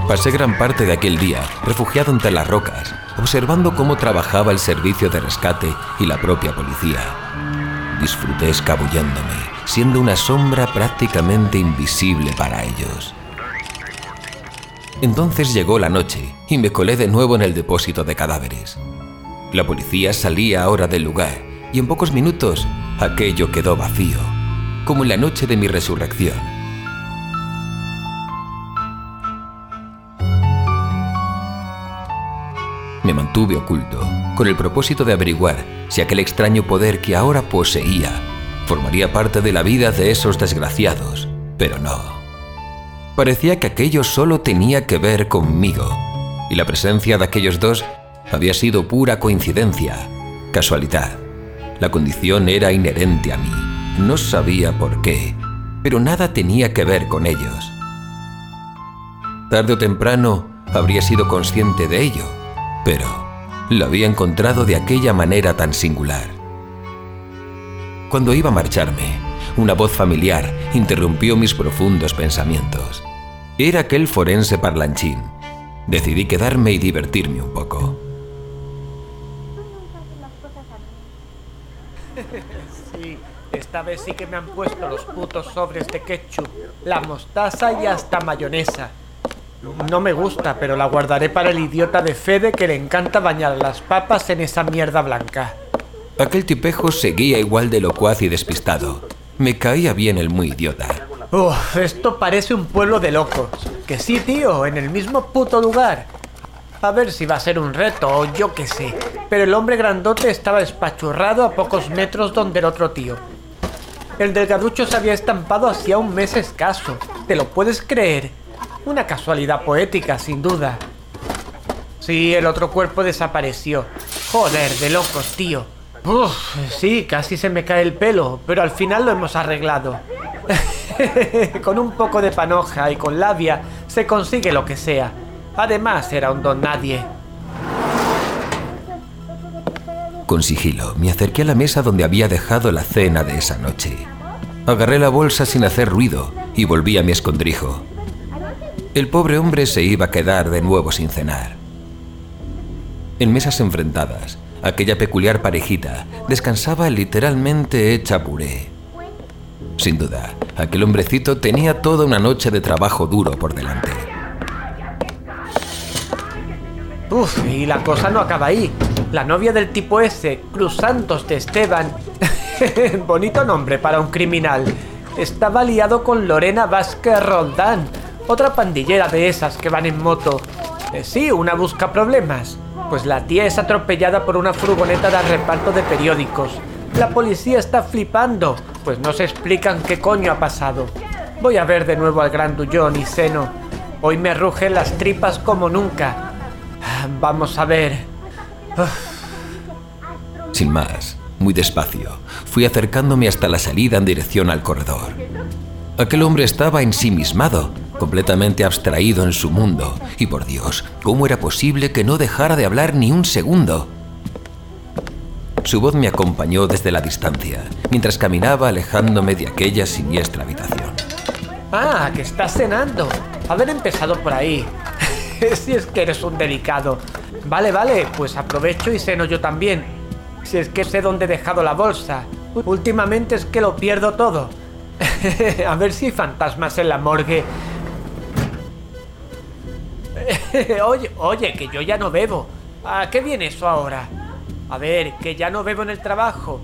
Pasé gran parte de aquel día refugiado entre las rocas, observando cómo trabajaba el servicio de rescate y la propia policía. Disfruté escabulléndome, siendo una sombra prácticamente invisible para ellos. Entonces llegó la noche y me colé de nuevo en el depósito de cadáveres. La policía salía ahora del lugar y en pocos minutos aquello quedó vacío, como en la noche de mi resurrección. Me mantuve oculto, con el propósito de averiguar si aquel extraño poder que ahora poseía formaría parte de la vida de esos desgraciados, pero no. Parecía que aquello solo tenía que ver conmigo, y la presencia de aquellos dos había sido pura coincidencia, casualidad. La condición era inherente a mí, no sabía por qué, pero nada tenía que ver con ellos. Tarde o temprano habría sido consciente de ello, pero lo había encontrado de aquella manera tan singular. Cuando iba a marcharme, una voz familiar interrumpió mis profundos pensamientos. Era aquel forense parlanchín. Decidí quedarme y divertirme un poco. Sí, esta vez sí que me han puesto los putos sobres de ketchup, la mostaza y hasta mayonesa. No me gusta, pero la guardaré para el idiota de Fede que le encanta bañar las papas en esa mierda blanca. Aquel tipejo seguía igual de locuaz y despistado. Me caía bien el muy idiota. Uf, esto parece un pueblo de locos. Que sí, tío, en el mismo puto lugar. A ver si va a ser un reto o yo qué sé. Pero el hombre grandote estaba espachurrado a pocos metros donde el otro tío. El delgaducho se había estampado hacía un mes escaso. ¿Te lo puedes creer? Una casualidad poética, sin duda. Sí, el otro cuerpo desapareció. Joder, de locos, tío. Uf, sí, casi se me cae el pelo, pero al final lo hemos arreglado. con un poco de panoja y con labia se consigue lo que sea. Además, era un don nadie. Con sigilo me acerqué a la mesa donde había dejado la cena de esa noche. Agarré la bolsa sin hacer ruido y volví a mi escondrijo. El pobre hombre se iba a quedar de nuevo sin cenar. En mesas enfrentadas, aquella peculiar parejita descansaba literalmente hecha puré. Sin duda, aquel hombrecito tenía toda una noche de trabajo duro por delante. Uf, y la cosa no acaba ahí. La novia del tipo ese, Cruz Santos de Esteban, bonito nombre para un criminal, estaba liado con Lorena Vázquez Roldán, otra pandillera de esas que van en moto. Eh, sí, una busca problemas. Pues la tía es atropellada por una furgoneta de reparto de periódicos. La policía está flipando, pues no se explican qué coño ha pasado. Voy a ver de nuevo al gran Dullón y Seno. Hoy me rugen las tripas como nunca. Vamos a ver. Sin más, muy despacio, fui acercándome hasta la salida en dirección al corredor. Aquel hombre estaba ensimismado, completamente abstraído en su mundo, y por Dios, ¿cómo era posible que no dejara de hablar ni un segundo? Su voz me acompañó desde la distancia, mientras caminaba alejándome de aquella siniestra habitación. Ah, que estás cenando. Haber empezado por ahí. si es que eres un delicado. Vale, vale, pues aprovecho y ceno yo también. Si es que sé dónde he dejado la bolsa. Últimamente es que lo pierdo todo. A ver si hay fantasmas en la morgue oye, oye, que yo ya no bebo. ¿A qué viene eso ahora? A ver, que ya no bebo en el trabajo.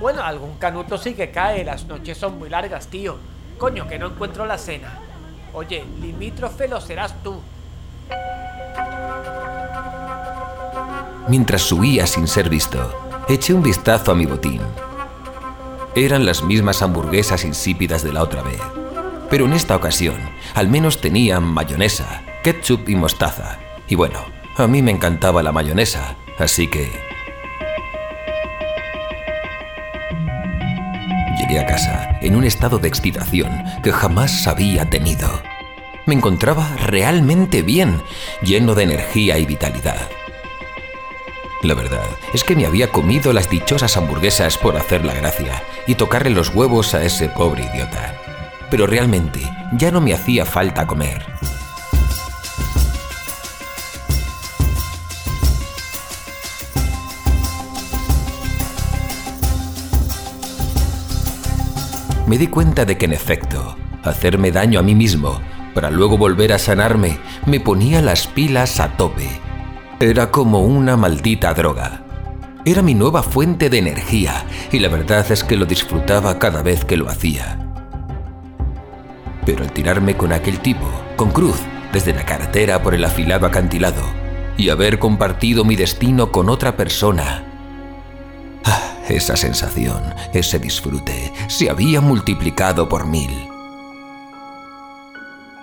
Bueno, algún canuto sí que cae, las noches son muy largas, tío. Coño, que no encuentro la cena. Oye, limítrofe lo serás tú. Mientras subía sin ser visto, eché un vistazo a mi botín. Eran las mismas hamburguesas insípidas de la otra vez. pero en esta ocasión al menos tenía mayonesa, ketchup y mostaza. Y bueno, a mí me encantaba la mayonesa, así que... Llegué a casa en un estado de excitación que jamás había tenido. Me encontraba realmente bien, lleno de energía y vitalidad. La verdad es que me había comido las dichosas hamburguesas por hacer la gracia y tocarle los huevos a ese pobre idiota. Pero realmente ya no me hacía falta comer. Me di cuenta de que en efecto, hacerme daño a mí mismo para luego volver a sanarme me ponía las pilas a tope era como una maldita droga. Era mi nueva fuente de energía y la verdad es que lo disfrutaba cada vez que lo hacía. Pero al tirarme con aquel tipo, con Cruz, desde la carretera por el afilado acantilado, y haber compartido mi destino con otra persona, esa sensación, ese disfrute, se había multiplicado por mil.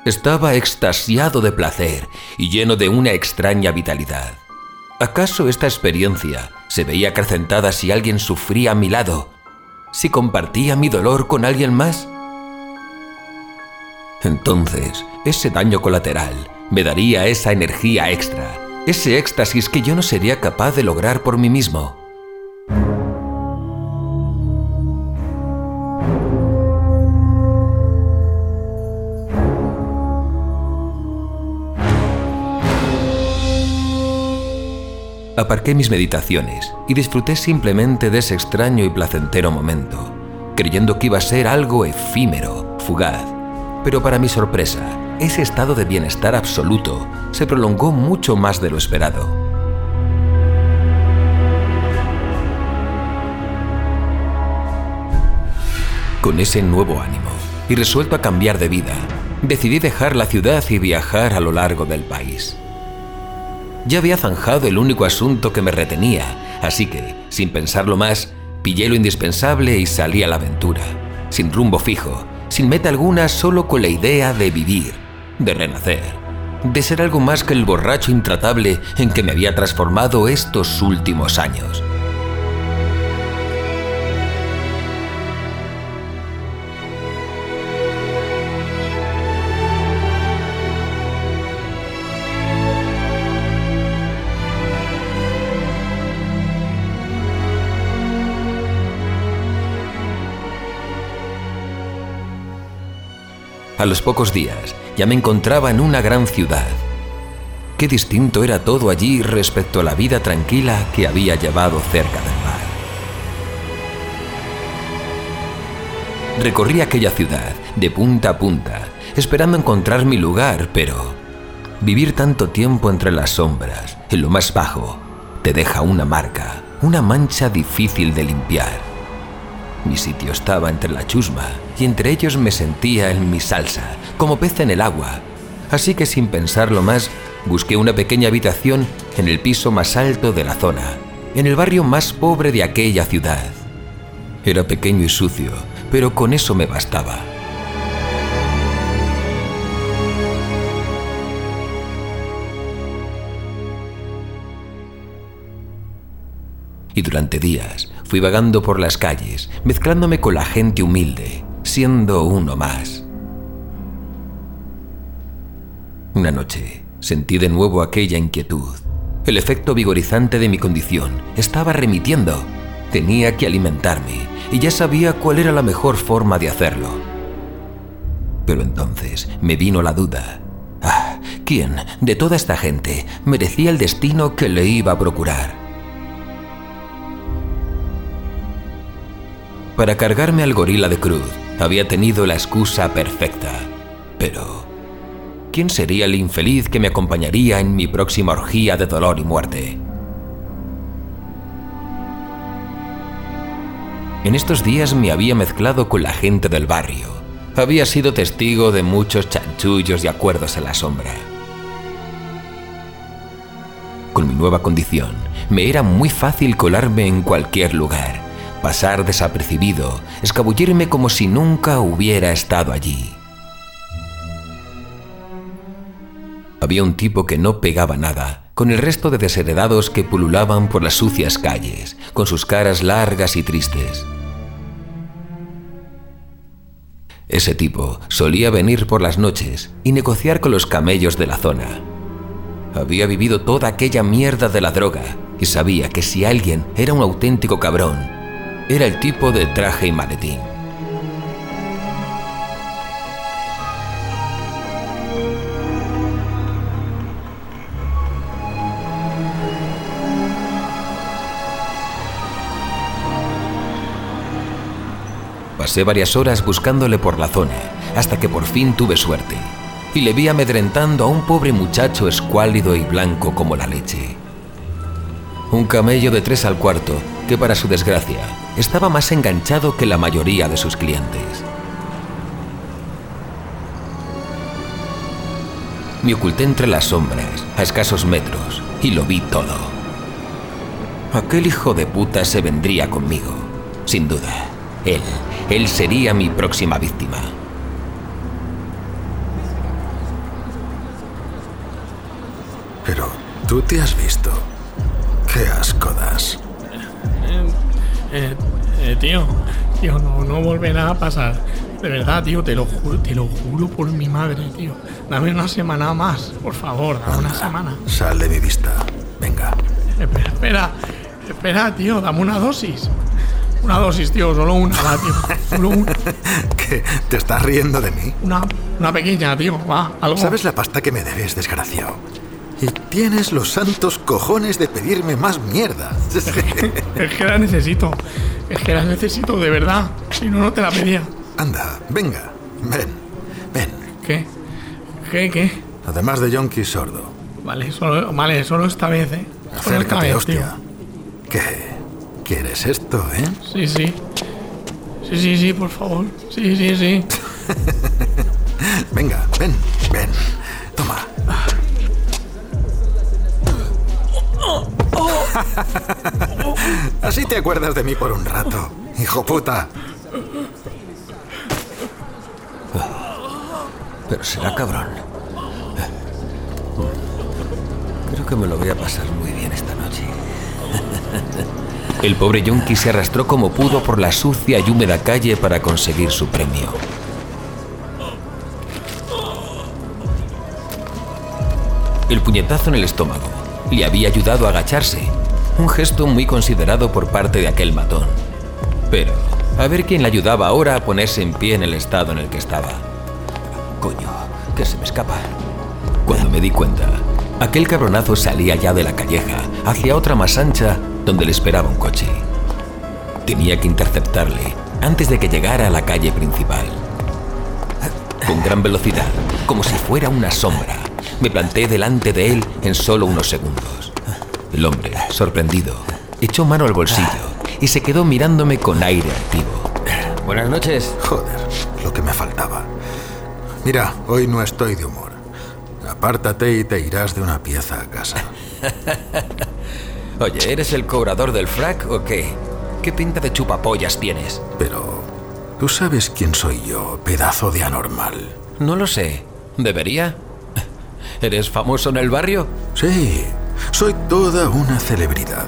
Estaba extasiado de placer y lleno de una extraña vitalidad. ¿Acaso esta experiencia se veía acrecentada si alguien sufría a mi lado? ¿Si compartía mi dolor con alguien más? Entonces, ese daño colateral me daría esa energía extra, ese éxtasis que yo no sería capaz de lograr por mí mismo. Aparqué mis meditaciones y disfruté simplemente de ese extraño y placentero momento, creyendo que iba a ser algo efímero, fugaz. Pero para mi sorpresa, ese estado de bienestar absoluto se prolongó mucho más de lo esperado. Con ese nuevo ánimo y resuelto a cambiar de vida, decidí dejar la ciudad y viajar a lo largo del país. Ya había zanjado el único asunto que me retenía, así que, sin pensarlo más, pillé lo indispensable y salí a la aventura, sin rumbo fijo, sin meta alguna, solo con la idea de vivir, de renacer, de ser algo más que el borracho intratable en que me había transformado estos últimos años. A los pocos días ya me encontraba en una gran ciudad. Qué distinto era todo allí respecto a la vida tranquila que había llevado cerca del mar. Recorrí aquella ciudad de punta a punta, esperando encontrar mi lugar, pero vivir tanto tiempo entre las sombras, en lo más bajo, te deja una marca, una mancha difícil de limpiar. Mi sitio estaba entre la chusma y entre ellos me sentía en mi salsa, como pez en el agua. Así que sin pensarlo más, busqué una pequeña habitación en el piso más alto de la zona, en el barrio más pobre de aquella ciudad. Era pequeño y sucio, pero con eso me bastaba. Y durante días fui vagando por las calles, mezclándome con la gente humilde, siendo uno más. Una noche sentí de nuevo aquella inquietud. El efecto vigorizante de mi condición estaba remitiendo. Tenía que alimentarme y ya sabía cuál era la mejor forma de hacerlo. Pero entonces me vino la duda. Ah, ¿quién de toda esta gente merecía el destino que le iba a procurar? Para cargarme al gorila de cruz, había tenido la excusa perfecta. Pero, ¿quién sería el infeliz que me acompañaría en mi próxima orgía de dolor y muerte? En estos días me había mezclado con la gente del barrio. Había sido testigo de muchos chanchullos y acuerdos en la sombra. Con mi nueva condición, me era muy fácil colarme en cualquier lugar pasar desapercibido, escabullirme como si nunca hubiera estado allí. Había un tipo que no pegaba nada, con el resto de desheredados que pululaban por las sucias calles, con sus caras largas y tristes. Ese tipo solía venir por las noches y negociar con los camellos de la zona. Había vivido toda aquella mierda de la droga y sabía que si alguien era un auténtico cabrón, era el tipo de traje y maletín. Pasé varias horas buscándole por la zona, hasta que por fin tuve suerte, y le vi amedrentando a un pobre muchacho escuálido y blanco como la leche. Un camello de tres al cuarto, que para su desgracia, estaba más enganchado que la mayoría de sus clientes. Me oculté entre las sombras, a escasos metros, y lo vi todo. Aquel hijo de puta se vendría conmigo, sin duda. Él, él sería mi próxima víctima. Pero tú te has visto. Qué asco das. Eh, eh, tío, tío, no, no volverá a pasar. De verdad, tío, te lo juro, te lo juro por mi madre, tío. Dame una semana más, por favor, dame una semana. Sal de mi vista. Venga. Espera, espera, espera, tío, dame una dosis. Una dosis, tío, solo una, va, tío. Solo una, ¿Qué? ¿Te estás riendo de mí? una, una pequeña, tío, va, algo. ¿Sabes la pasta que me debes, desgraciado? Y tienes los santos cojones de pedirme más mierda. Es que la necesito. Es que la necesito, de verdad. Si no, no te la pedía. Anda, venga. Ven, ven. ¿Qué? ¿Qué, qué? Además de yonki sordo. Vale, solo, vale, solo esta vez, ¿eh? Solo Acércate, vez, hostia. ¿Qué? ¿Quieres esto, eh? Sí, sí. Sí, sí, sí, por favor. Sí, sí, sí. Venga, ven, ven. Toma. Así te acuerdas de mí por un rato, hijo puta. Pero será cabrón. Creo que me lo voy a pasar muy bien esta noche. El pobre yonki se arrastró como pudo por la sucia y húmeda calle para conseguir su premio. El puñetazo en el estómago le había ayudado a agacharse, un gesto muy considerado por parte de aquel matón. Pero, a ver quién le ayudaba ahora a ponerse en pie en el estado en el que estaba. Coño, que se me escapa. Cuando me di cuenta, aquel cabronazo salía ya de la calleja hacia otra más ancha donde le esperaba un coche. Tenía que interceptarle antes de que llegara a la calle principal. Con gran velocidad, como si fuera una sombra, me planté delante de él en solo unos segundos. El hombre, sorprendido, echó mano al bolsillo y se quedó mirándome con aire activo. Buenas noches. Joder, lo que me faltaba. Mira, hoy no estoy de humor. Apártate y te irás de una pieza a casa. Oye, ¿eres el cobrador del frac o qué? ¿Qué pinta de chupapollas tienes? Pero, ¿tú sabes quién soy yo, pedazo de anormal? No lo sé. ¿Debería? ¿Eres famoso en el barrio? Sí, soy toda una celebridad.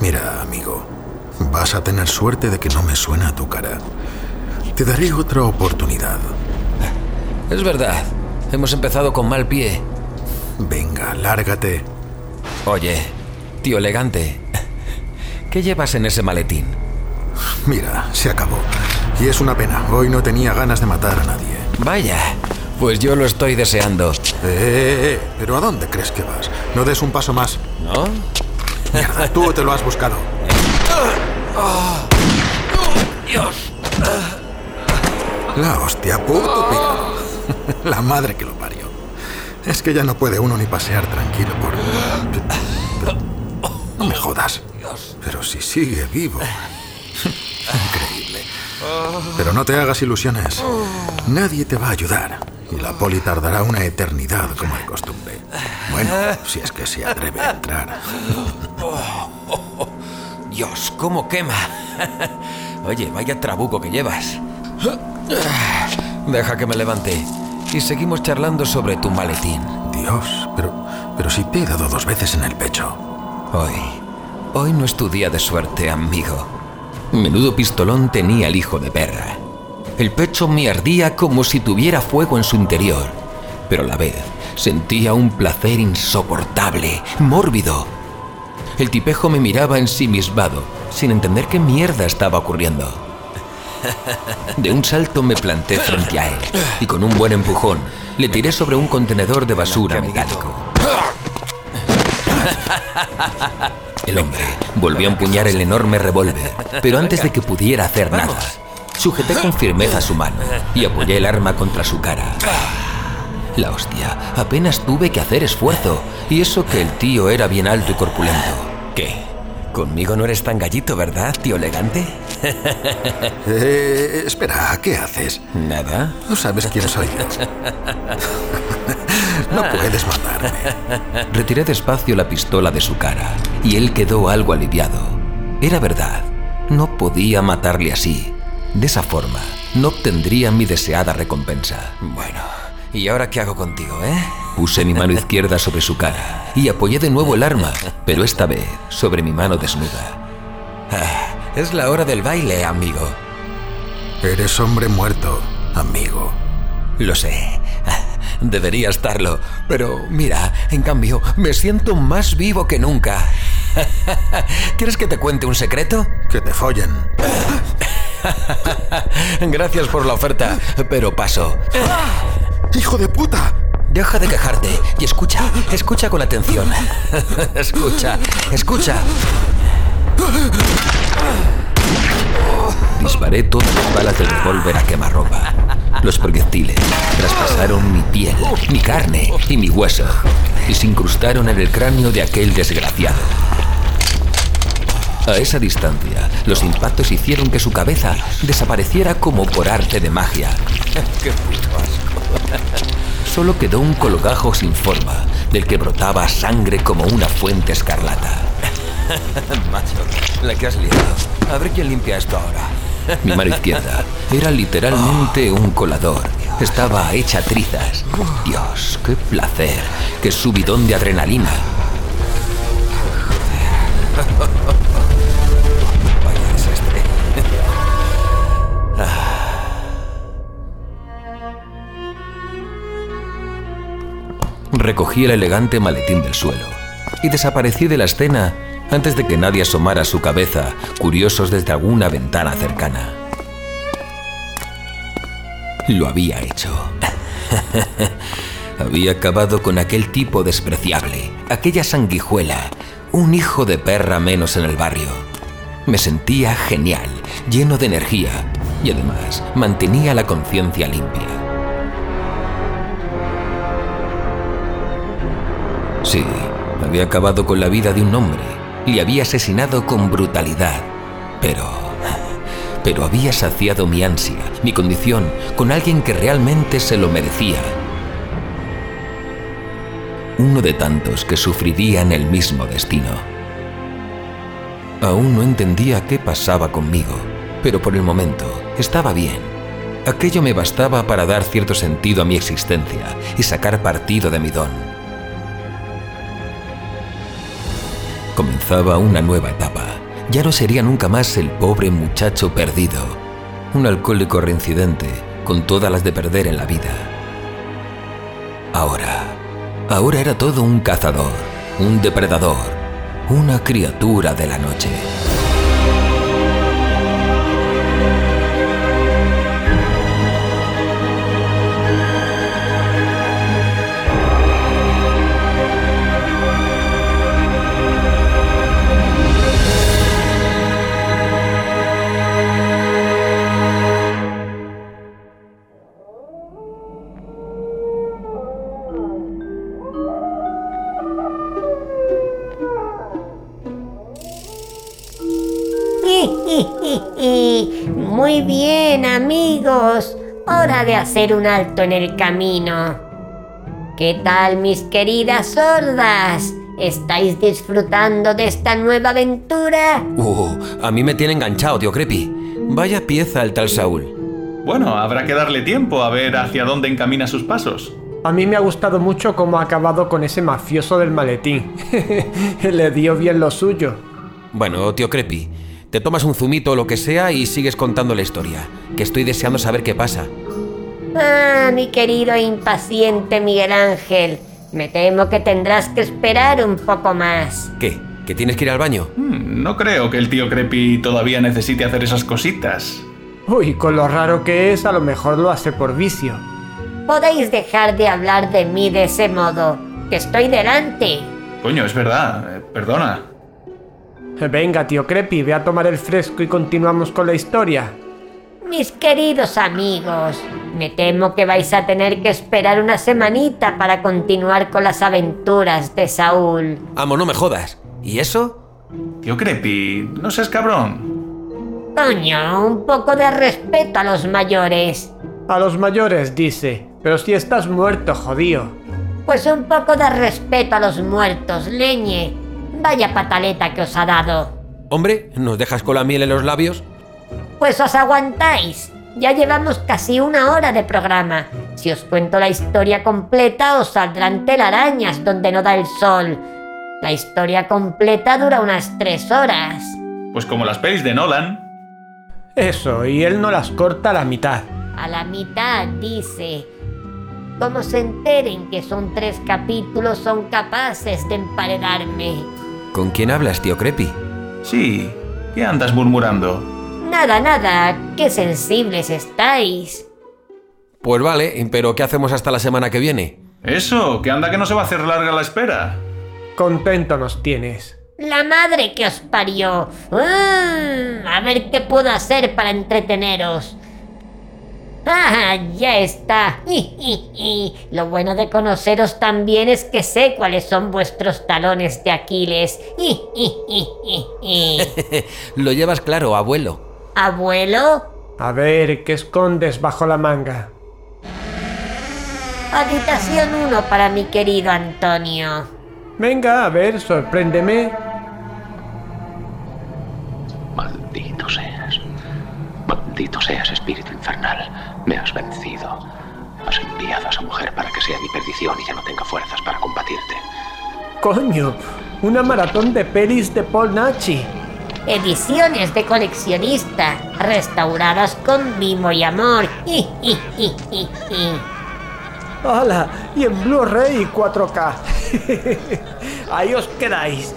Mira, amigo, vas a tener suerte de que no me suena tu cara. Te daré otra oportunidad. Es verdad. Hemos empezado con mal pie. Venga, lárgate. Oye, tío elegante, ¿qué llevas en ese maletín? Mira, se acabó. Y es una pena, hoy no tenía ganas de matar a nadie. Vaya, pues yo lo estoy deseando. Eh, eh, eh, pero ¿a dónde crees que vas? No des un paso más. ¿No? Mierda, tú te lo has buscado. Dios. La hostia, puto pícaro. La madre que lo parió. Es que ya no puede uno ni pasear tranquilo por... No me jodas. Pero si sigue vivo. Increíble. Pero no te hagas ilusiones. Nadie te va a ayudar. Y la poli tardará una eternidad como de costumbre. Bueno, si es que se atreve a entrar. Dios, cómo quema. Oye, vaya trabuco que llevas. Deja que me levante. Y seguimos charlando sobre tu maletín. Dios, pero, pero si te he dado dos veces en el pecho. Hoy, hoy no es tu día de suerte, amigo. Menudo pistolón tenía el hijo de perra. El pecho me ardía como si tuviera fuego en su interior, pero a la vez sentía un placer insoportable, mórbido. El tipejo me miraba ensimismado, sin entender qué mierda estaba ocurriendo. De un salto me planté frente a él y con un buen empujón le tiré sobre un contenedor de basura metálico. El hombre volvió a empuñar el enorme revólver, pero antes de que pudiera hacer nada, sujeté con firmeza su mano y apoyé el arma contra su cara. La hostia, apenas tuve que hacer esfuerzo, y eso que el tío era bien alto y corpulento. ¿Qué? Conmigo no eres tan gallito, ¿verdad, tío elegante? Eh, espera, ¿qué haces? ¿Nada? No sabes quién soy. no puedes matarme. Retiré despacio la pistola de su cara y él quedó algo aliviado. Era verdad, no podía matarle así. De esa forma, no obtendría mi deseada recompensa. Bueno, ¿y ahora qué hago contigo, eh? Puse mi mano izquierda sobre su cara y apoyé de nuevo el arma, pero esta vez sobre mi mano desnuda. Ah, es la hora del baile, amigo. Eres hombre muerto, amigo. Lo sé. Debería estarlo, pero mira, en cambio, me siento más vivo que nunca. ¿Quieres que te cuente un secreto? Que te follen. Gracias por la oferta, pero paso. ¡Hijo de puta! Deja de quejarte y escucha, escucha con atención. escucha, escucha. Disparé todas las balas del revólver a quemarropa. Los proyectiles traspasaron mi piel, mi carne y mi hueso y se incrustaron en el cráneo de aquel desgraciado. A esa distancia, los impactos hicieron que su cabeza desapareciera como por arte de magia. ¡Qué puto asco! Solo quedó un colgajo sin forma, del que brotaba sangre como una fuente escarlata. Macho, la que has liado. A ver quién limpia esto ahora. Mi mano izquierda era literalmente un colador. Estaba hecha trizas. Dios, qué placer, qué subidón de adrenalina. Recogí el elegante maletín del suelo y desaparecí de la escena antes de que nadie asomara su cabeza, curiosos desde alguna ventana cercana. Lo había hecho. había acabado con aquel tipo despreciable, aquella sanguijuela, un hijo de perra menos en el barrio. Me sentía genial, lleno de energía y además mantenía la conciencia limpia. Había acabado con la vida de un hombre y había asesinado con brutalidad. Pero... Pero había saciado mi ansia, mi condición, con alguien que realmente se lo merecía. Uno de tantos que sufrirían el mismo destino. Aún no entendía qué pasaba conmigo, pero por el momento estaba bien. Aquello me bastaba para dar cierto sentido a mi existencia y sacar partido de mi don. Comenzaba una nueva etapa. Ya no sería nunca más el pobre muchacho perdido, un alcohólico reincidente con todas las de perder en la vida. Ahora, ahora era todo un cazador, un depredador, una criatura de la noche. Amigos. Hora de hacer un alto en el camino. ¿Qué tal, mis queridas sordas? ¿Estáis disfrutando de esta nueva aventura? Uh, a mí me tiene enganchado, tío Creepy. Vaya pieza el tal Saúl. Bueno, habrá que darle tiempo a ver hacia dónde encamina sus pasos. A mí me ha gustado mucho cómo ha acabado con ese mafioso del maletín. Le dio bien lo suyo. Bueno, tío Crepi, te tomas un zumito o lo que sea y sigues contando la historia, que estoy deseando saber qué pasa. Ah, mi querido e impaciente Miguel Ángel. Me temo que tendrás que esperar un poco más. ¿Qué? ¿Que tienes que ir al baño? Hmm, No creo que el tío Creepy todavía necesite hacer esas cositas. Uy, con lo raro que es, a lo mejor lo hace por vicio. Podéis dejar de hablar de mí de ese modo. Que estoy delante. Coño, es verdad. eh, Perdona. Venga, tío Crepi, ve a tomar el fresco y continuamos con la historia. Mis queridos amigos, me temo que vais a tener que esperar una semanita para continuar con las aventuras de Saúl. Amo, no me jodas. ¿Y eso? Tío Creepy, no seas cabrón. Coño, un poco de respeto a los mayores. A los mayores, dice. Pero si estás muerto, jodío. Pues un poco de respeto a los muertos, leñe. Vaya pataleta que os ha dado. Hombre, ¿nos dejas con la miel en los labios? Pues os aguantáis. Ya llevamos casi una hora de programa. Si os cuento la historia completa, os saldrán telarañas donde no da el sol. La historia completa dura unas tres horas. Pues como las pelis de Nolan. Eso, y él no las corta a la mitad. A la mitad, dice. Como se enteren que son tres capítulos, son capaces de emparedarme. ¿Con quién hablas, tío Crepi? Sí. ¿Qué andas murmurando? Nada, nada, qué sensibles estáis. Pues vale, pero ¿qué hacemos hasta la semana que viene? Eso, que anda que no se va a hacer larga la espera. Contento nos tienes. La madre que os parió. Mm, a ver qué puedo hacer para entreteneros. Ah, ya está. Lo bueno de conoceros también es que sé cuáles son vuestros talones de Aquiles. Lo llevas claro, abuelo. Abuelo, A ver, ¿qué escondes bajo la manga? habitación 1 para mi querido Antonio. Venga, a ver, sorpréndeme. Has vencido. Has enviado a esa mujer para que sea mi perdición y ya no tenga fuerzas para combatirte. Coño, una maratón de pelis de Paul Nachi. Ediciones de coleccionista, restauradas con mimo y amor. I, i, i. ¡Hala! Y en Blu-ray y 4K. Ahí os quedáis.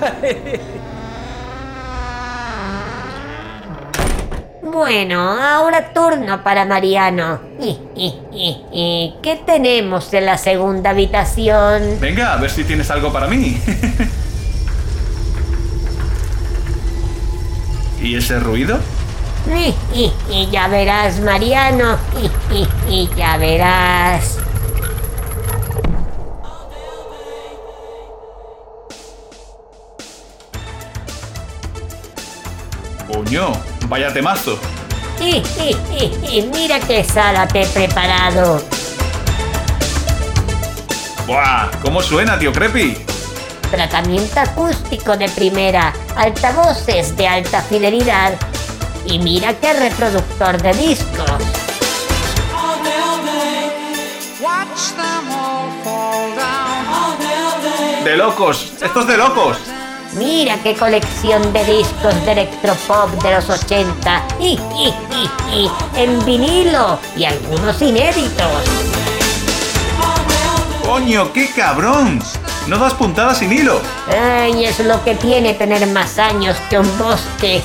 Bueno, ahora turno para Mariano. ¿Qué tenemos en la segunda habitación? Venga, a ver si tienes algo para mí. ¿Y ese ruido? I, ya verás, Mariano. I, ya verás. Coño, vaya temazo. I, i, i, mira qué sala te he preparado. ¡Buah! ¿Cómo suena, tío Creepy? Tratamiento acústico de primera, altavoces de alta fidelidad. Y mira qué reproductor de discos. ¡De locos! ¡Esto es de locos! Mira qué colección de discos de electropop de los 80. Y, y, y, y, en vinilo y algunos inéditos. ¡Coño, qué cabrón! No das puntadas sin hilo. Ay, es lo que tiene tener más años que un bosque.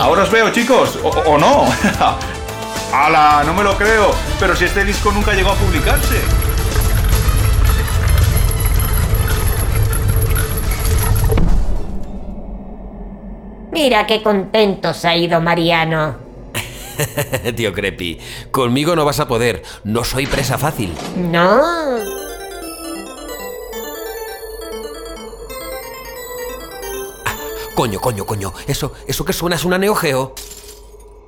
Ahora os veo, chicos. O, o no. ¡Hala! No me lo creo. Pero si este disco nunca llegó a publicarse. Mira qué contento se ha ido Mariano. tío Crepi, conmigo no vas a poder. No soy presa fácil. ¿No? Coño, coño, coño. Eso, eso que suena es una Neo Geo.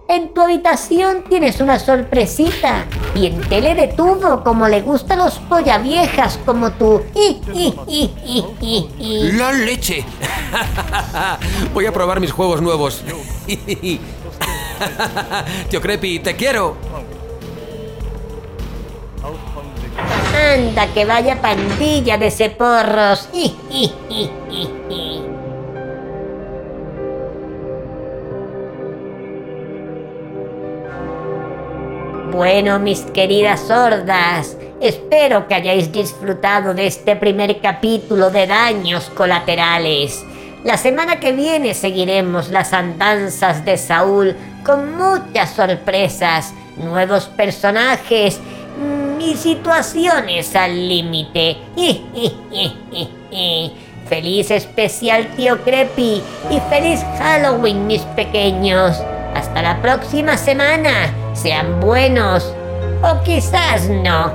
En tu habitación tienes una sorpresita. Y en tele de tubo, como le gustan los polla viejas como tú. ¡La leche! Voy a probar mis juegos nuevos. Tío Crepi, te quiero. Anda, que vaya pandilla de ceporros. Bueno, mis queridas sordas, espero que hayáis disfrutado de este primer capítulo de daños colaterales. La semana que viene seguiremos las andanzas de Saúl con muchas sorpresas, nuevos personajes y situaciones al límite. feliz especial tío Creepy y feliz Halloween mis pequeños. Hasta la próxima semana. Sean buenos. O quizás no.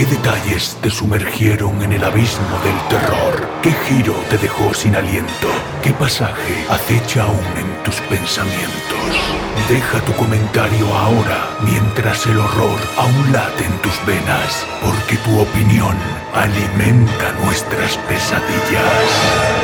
¿Qué detalles te sumergieron en el abismo del terror? ¿Qué giro te dejó sin aliento? ¿Qué pasaje acecha aún en tus pensamientos? Deja tu comentario ahora, mientras el horror aún late en tus venas, porque tu opinión alimenta nuestras pesadillas.